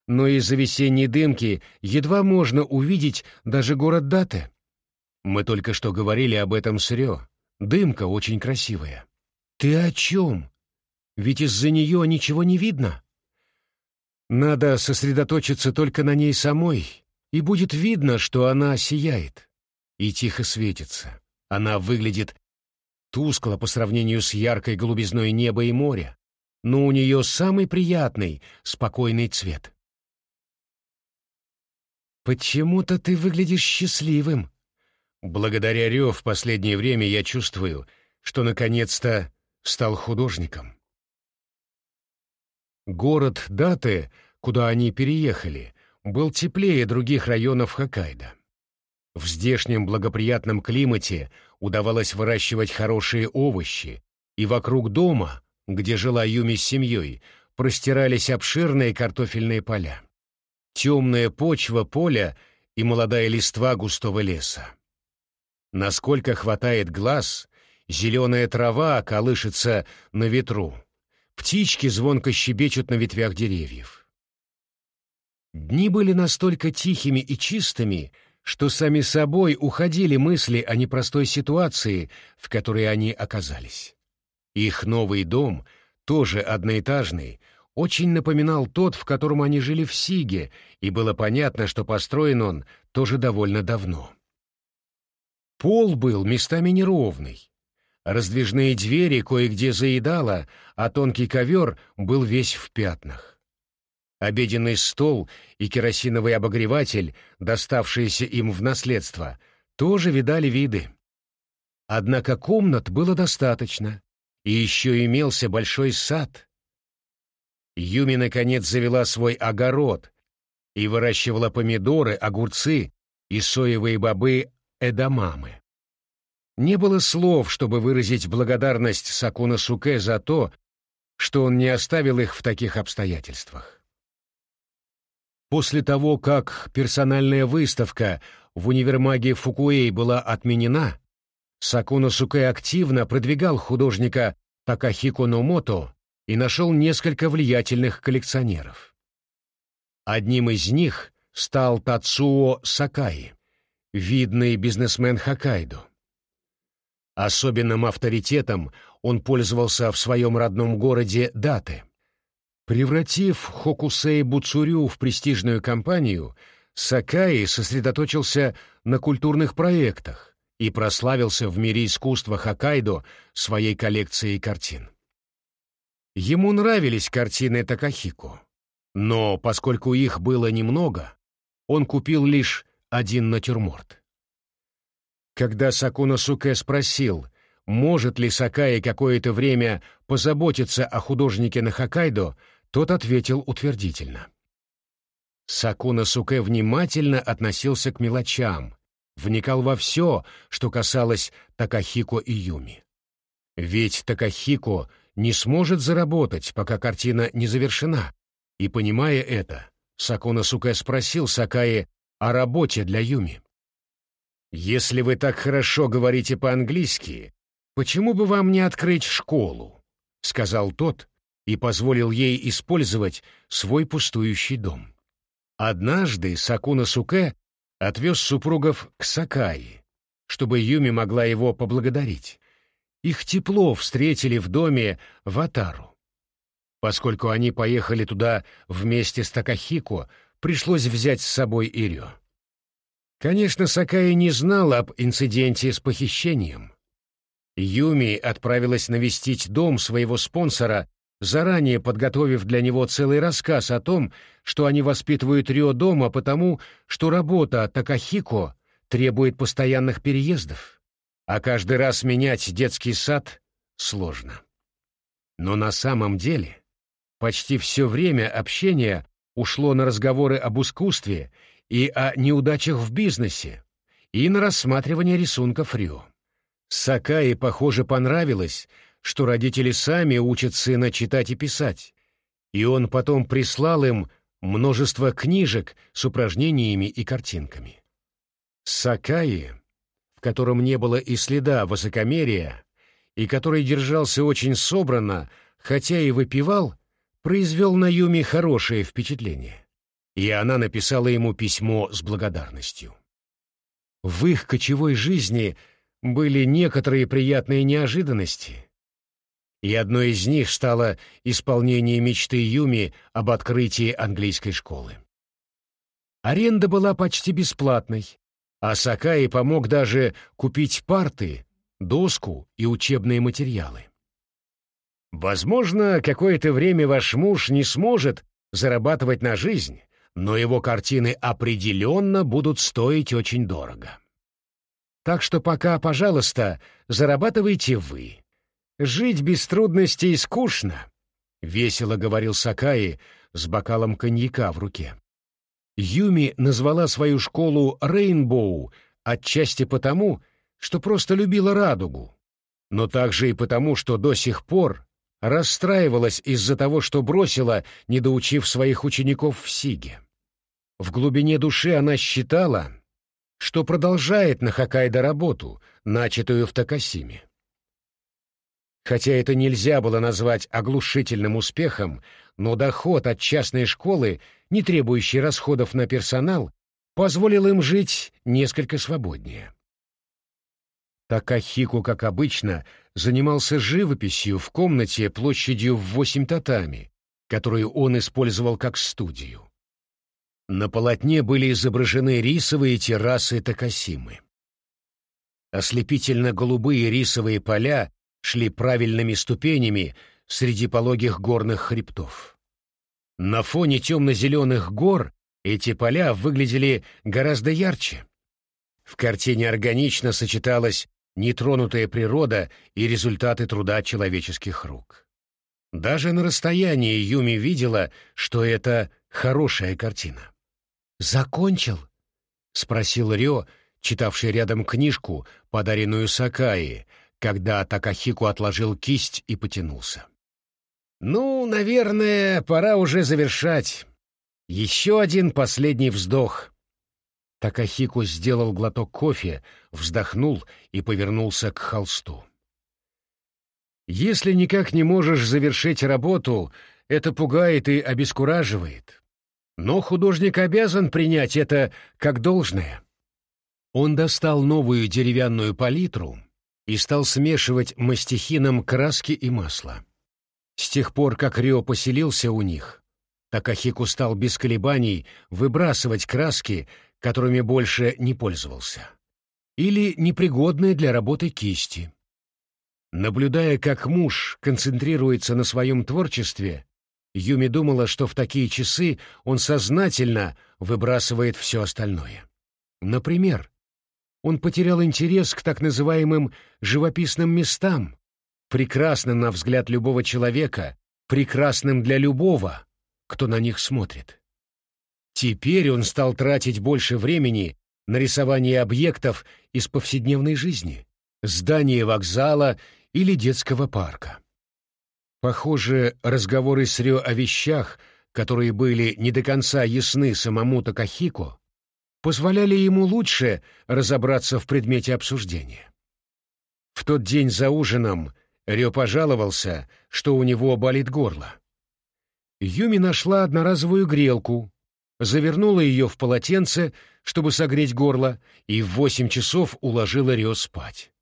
S1: но из-за весенней дымки едва можно увидеть даже город Дате. Мы только что говорили об этом с Рё. Дымка очень красивая. Ты о чем? Ведь из-за нее ничего не видно. Надо сосредоточиться только на ней самой, и будет видно, что она сияет и тихо светится. Она выглядит тускло по сравнению с яркой голубизной неба и моря, но у нее самый приятный, спокойный цвет. «Почему-то ты выглядишь счастливым», Благодаря Рё в последнее время я чувствую, что наконец-то стал художником. Город Дате, куда они переехали, был теплее других районов Хоккайдо. В здешнем благоприятном климате удавалось выращивать хорошие овощи, и вокруг дома, где жила Юми с семьей, простирались обширные картофельные поля. Темная почва поля и молодая листва густого леса. Насколько хватает глаз, зеленая трава колышется на ветру. Птички звонко щебечут на ветвях деревьев. Дни были настолько тихими и чистыми, что сами собой уходили мысли о непростой ситуации, в которой они оказались. Их новый дом, тоже одноэтажный, очень напоминал тот, в котором они жили в Сиге, и было понятно, что построен он тоже довольно давно. Пол был местами неровный. Раздвижные двери кое-где заедало, а тонкий ковер был весь в пятнах. Обеденный стол и керосиновый обогреватель, доставшиеся им в наследство, тоже видали виды. Однако комнат было достаточно, и еще имелся большой сад. Юми, наконец, завела свой огород и выращивала помидоры, огурцы и соевые бобы эдамамы. Не было слов, чтобы выразить благодарность Сакуна Суке за то, что он не оставил их в таких обстоятельствах. После того, как персональная выставка в универмаге Фукуэй была отменена, Сакуна Суке активно продвигал художника Такахико Номото и нашел несколько влиятельных коллекционеров. Одним из них стал Тацуо Сакаи видный бизнесмен Хоккайдо. Особенным авторитетом он пользовался в своем родном городе Дате. Превратив Хокусей Буцурю в престижную компанию, Сакаи сосредоточился на культурных проектах и прославился в мире искусства Хоккайдо своей коллекцией картин. Ему нравились картины Такахико, но поскольку их было немного, он купил лишь один натюрморт. Когда Сакуна Суке спросил, может ли Сакаи какое-то время позаботиться о художнике на Хоккайдо, тот ответил утвердительно. Сакуна Суке внимательно относился к мелочам, вникал во все, что касалось Такахико и Юми. Ведь Такахико не сможет заработать, пока картина не завершена, и, понимая это, Сакуна Суке спросил Сакаи о работе для Юми. «Если вы так хорошо говорите по-английски, почему бы вам не открыть школу?» — сказал тот и позволил ей использовать свой пустующий дом. Однажды Сакуна Суке отвез супругов к Сакаи, чтобы Юми могла его поблагодарить. Их тепло встретили в доме в Атару. Поскольку они поехали туда вместе с Такахико, пришлось взять с собой Ирё. Конечно, Сакаи не знал об инциденте с похищением. Юми отправилась навестить дом своего спонсора, заранее подготовив для него целый рассказ о том, что они воспитывают Рио дома потому, что работа Такахико требует постоянных переездов, а каждый раз менять детский сад сложно. Но на самом деле почти все время общения ушло на разговоры об искусстве и о неудачах в бизнесе, и на рассматривание рисунков Рио. Сакаи, похоже, понравилось, что родители сами учат сына читать и писать, и он потом прислал им множество книжек с упражнениями и картинками. Сакаи, в котором не было и следа высокомерия, и который держался очень собранно, хотя и выпивал, произвел на Юми хорошее впечатление и она написала ему письмо с благодарностью. В их кочевой жизни были некоторые приятные неожиданности, и одной из них стало исполнение мечты Юми об открытии английской школы. Аренда была почти бесплатной, а Сакаи помог даже купить парты, доску и учебные материалы. Возможно, какое-то время ваш муж не сможет зарабатывать на жизнь, но его картины определенно будут стоить очень дорого. Так что пока, пожалуйста, зарабатывайте вы. Жить без трудностей скучно, — весело говорил Сакаи с бокалом коньяка в руке. Юми назвала свою школу «Рейнбоу» отчасти потому, что просто любила радугу, но также и потому, что до сих пор расстраивалась из-за того, что бросила, не доучив своих учеников в Сиге. В глубине души она считала, что продолжает на Хоккайдо работу, начатую в Такасиме. Хотя это нельзя было назвать оглушительным успехом, но доход от частной школы, не требующий расходов на персонал, позволил им жить несколько свободнее. Такахику, как обычно, занимался живописью в комнате площадью в восемь татами, которую он использовал как студию. На полотне были изображены рисовые террасы Такасимы. Ослепительно-голубые рисовые поля шли правильными ступенями среди пологих горных хребтов. На фоне темно-зеленых гор эти поля выглядели гораздо ярче. В картине органично сочеталась нетронутая природа и результаты труда человеческих рук. Даже на расстоянии Юми видела, что это хорошая картина. «Закончил?» — спросил Рё, читавший рядом книжку, подаренную Сакаи, когда Такахику отложил кисть и потянулся. «Ну, наверное, пора уже завершать. Еще один последний вздох». Такахику сделал глоток кофе, вздохнул и повернулся к холсту. «Если никак не можешь завершить работу, это пугает и обескураживает. Но художник обязан принять это как должное». Он достал новую деревянную палитру и стал смешивать мастихином краски и масло. С тех пор, как Рио поселился у них, Такахику стал без колебаний выбрасывать краски, которыми больше не пользовался, или непригодные для работы кисти. Наблюдая, как муж концентрируется на своем творчестве, Юми думала, что в такие часы он сознательно выбрасывает все остальное. Например, он потерял интерес к так называемым живописным местам, прекрасным на взгляд любого человека, прекрасным для любого, кто на них смотрит. Теперь он стал тратить больше времени на рисование объектов из повседневной жизни, здания вокзала или детского парка. Похоже, разговоры с Рё о вещах, которые были не до конца ясны самому Такахико, позволяли ему лучше разобраться в предмете обсуждения. В тот день за ужином Рё пожаловался, что у него болит горло. Юми нашла одноразовую грелку, завернула ее в полотенце, чтобы согреть горло, и в восемь часов уложила Рё спать.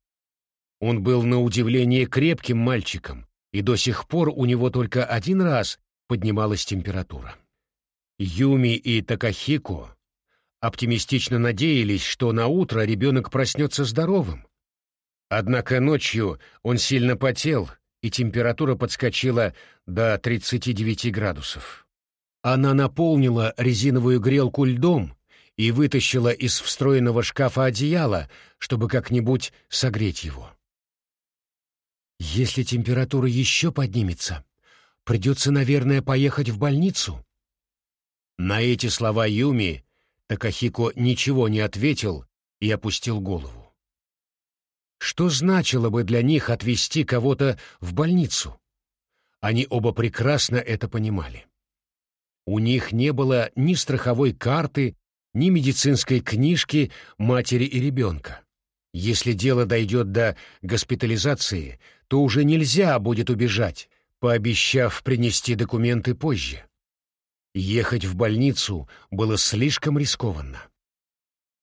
S1: Он был на удивление крепким мальчиком, и до сих пор у него только один раз поднималась температура. Юми и Такахико оптимистично надеялись, что на утро ребенок проснется здоровым. Однако ночью он сильно потел, и температура подскочила до 39 градусов. Она наполнила резиновую грелку льдом и вытащила из встроенного шкафа одеяло, чтобы как-нибудь согреть его. «Если температура еще поднимется, придется, наверное, поехать в больницу». На эти слова Юми Такахико ничего не ответил и опустил голову. Что значило бы для них отвезти кого-то в больницу? Они оба прекрасно это понимали. У них не было ни страховой карты, ни медицинской книжки матери и ребенка. Если дело дойдет до госпитализации, то уже нельзя будет убежать, пообещав принести документы позже. Ехать в больницу было слишком рискованно.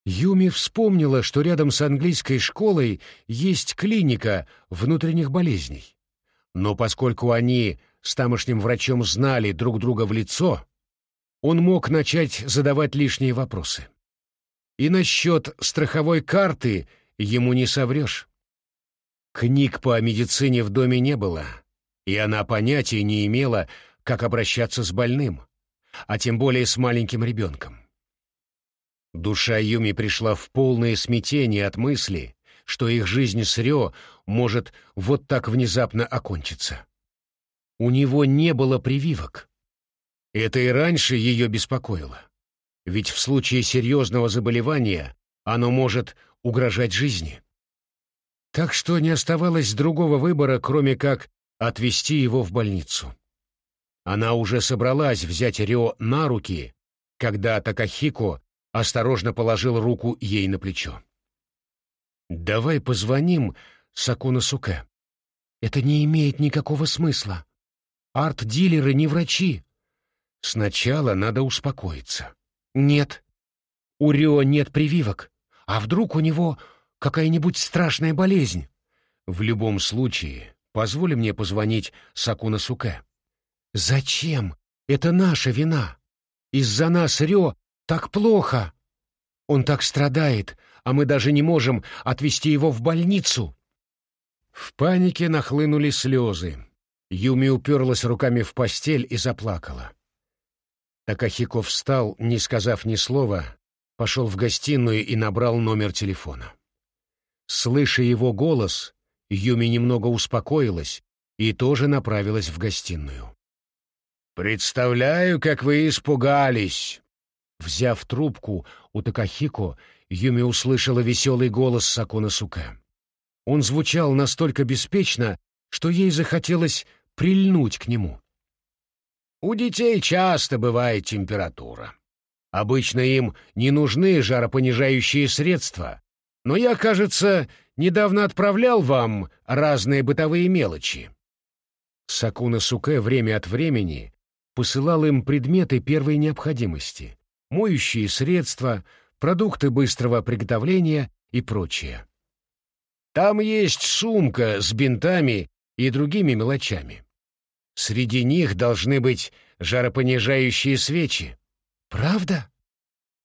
S1: Юми вспомнила, что рядом с английской школой есть клиника внутренних болезней. Но поскольку они с тамошним врачом знали друг друга в лицо, он мог начать задавать лишние вопросы. И насчет страховой карты ему не соврешь. Книг по медицине в доме не было, и она понятия не имела, как обращаться с больным а тем более с маленьким ребенком. Душа Юми пришла в полное смятение от мысли, что их жизнь с Рё может вот так внезапно окончиться. У него не было прививок. Это и раньше ее беспокоило. Ведь в случае серьезного заболевания оно может угрожать жизни. Так что не оставалось другого выбора, кроме как отвезти его в больницу. Она уже собралась взять Рио на руки, когда Такахико осторожно положил руку ей на плечо. «Давай позвоним Сакуна Суке». «Это не имеет никакого смысла. Арт-дилеры не врачи. Сначала надо успокоиться». «Нет. У Рио нет прививок. А вдруг у него какая-нибудь страшная болезнь?» «В любом случае, позволь мне позвонить Сакуна Суке». «Зачем? Это наша вина. Из-за нас Рё так плохо. Он так страдает, а мы даже не можем отвезти его в больницу». В панике нахлынули слезы. Юми уперлась руками в постель и заплакала. Такахико встал, не сказав ни слова, пошел в гостиную и набрал номер телефона. Слыша его голос, Юми немного успокоилась и тоже направилась в гостиную. «Представляю, как вы испугались!» Взяв трубку у Такахико, Юми услышала веселый голос Сакуна Сука. Он звучал настолько беспечно, что ей захотелось прильнуть к нему. «У детей часто бывает температура. Обычно им не нужны жаропонижающие средства, но я, кажется, недавно отправлял вам разные бытовые мелочи». Сакуна Суке время от времени посылал им предметы первой необходимости, моющие средства, продукты быстрого приготовления и прочее. Там есть сумка с бинтами и другими мелочами. Среди них должны быть жаропонижающие свечи. Правда?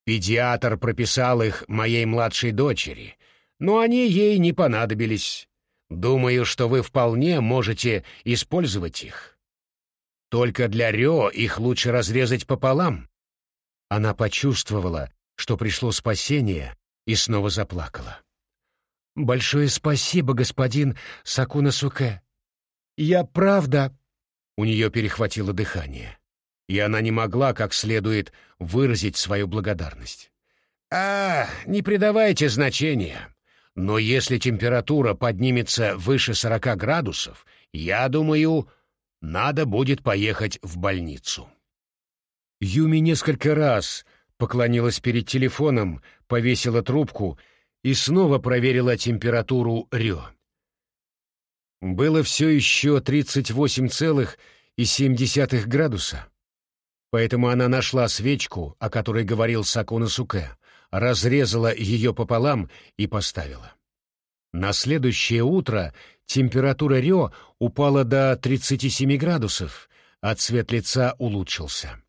S1: Педиатр прописал их моей младшей дочери, но они ей не понадобились. Думаю, что вы вполне можете использовать их. Только для Рё их лучше разрезать пополам. Она почувствовала, что пришло спасение, и снова заплакала. «Большое спасибо, господин Сакуна Суке. Я правда...» У нее перехватило дыхание, и она не могла как следует выразить свою благодарность. «А, не придавайте значения. Но если температура поднимется выше сорока градусов, я думаю, надо будет поехать в больницу. Юми несколько раз поклонилась перед телефоном, повесила трубку и снова проверила температуру Рё. Было все еще 38,7 градуса. Поэтому она нашла свечку, о которой говорил Сакуна Суке, разрезала ее пополам и поставила. На следующее утро температура Рё упала до 37 градусов, а цвет лица улучшился.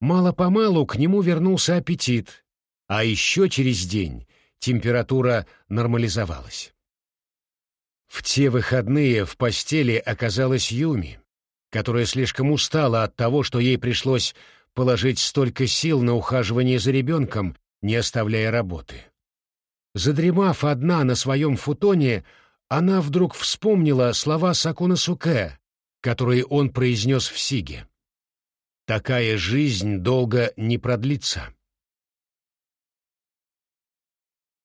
S1: Мало-помалу к нему вернулся аппетит, а еще через день температура нормализовалась. В те выходные в постели оказалась Юми, которая слишком устала от того, что ей пришлось положить столько сил на ухаживание за ребенком, не оставляя работы. Задремав одна на своем футоне, она вдруг вспомнила слова Сакуна Суке, которые он произнес в Сиге. «Такая жизнь долго не продлится».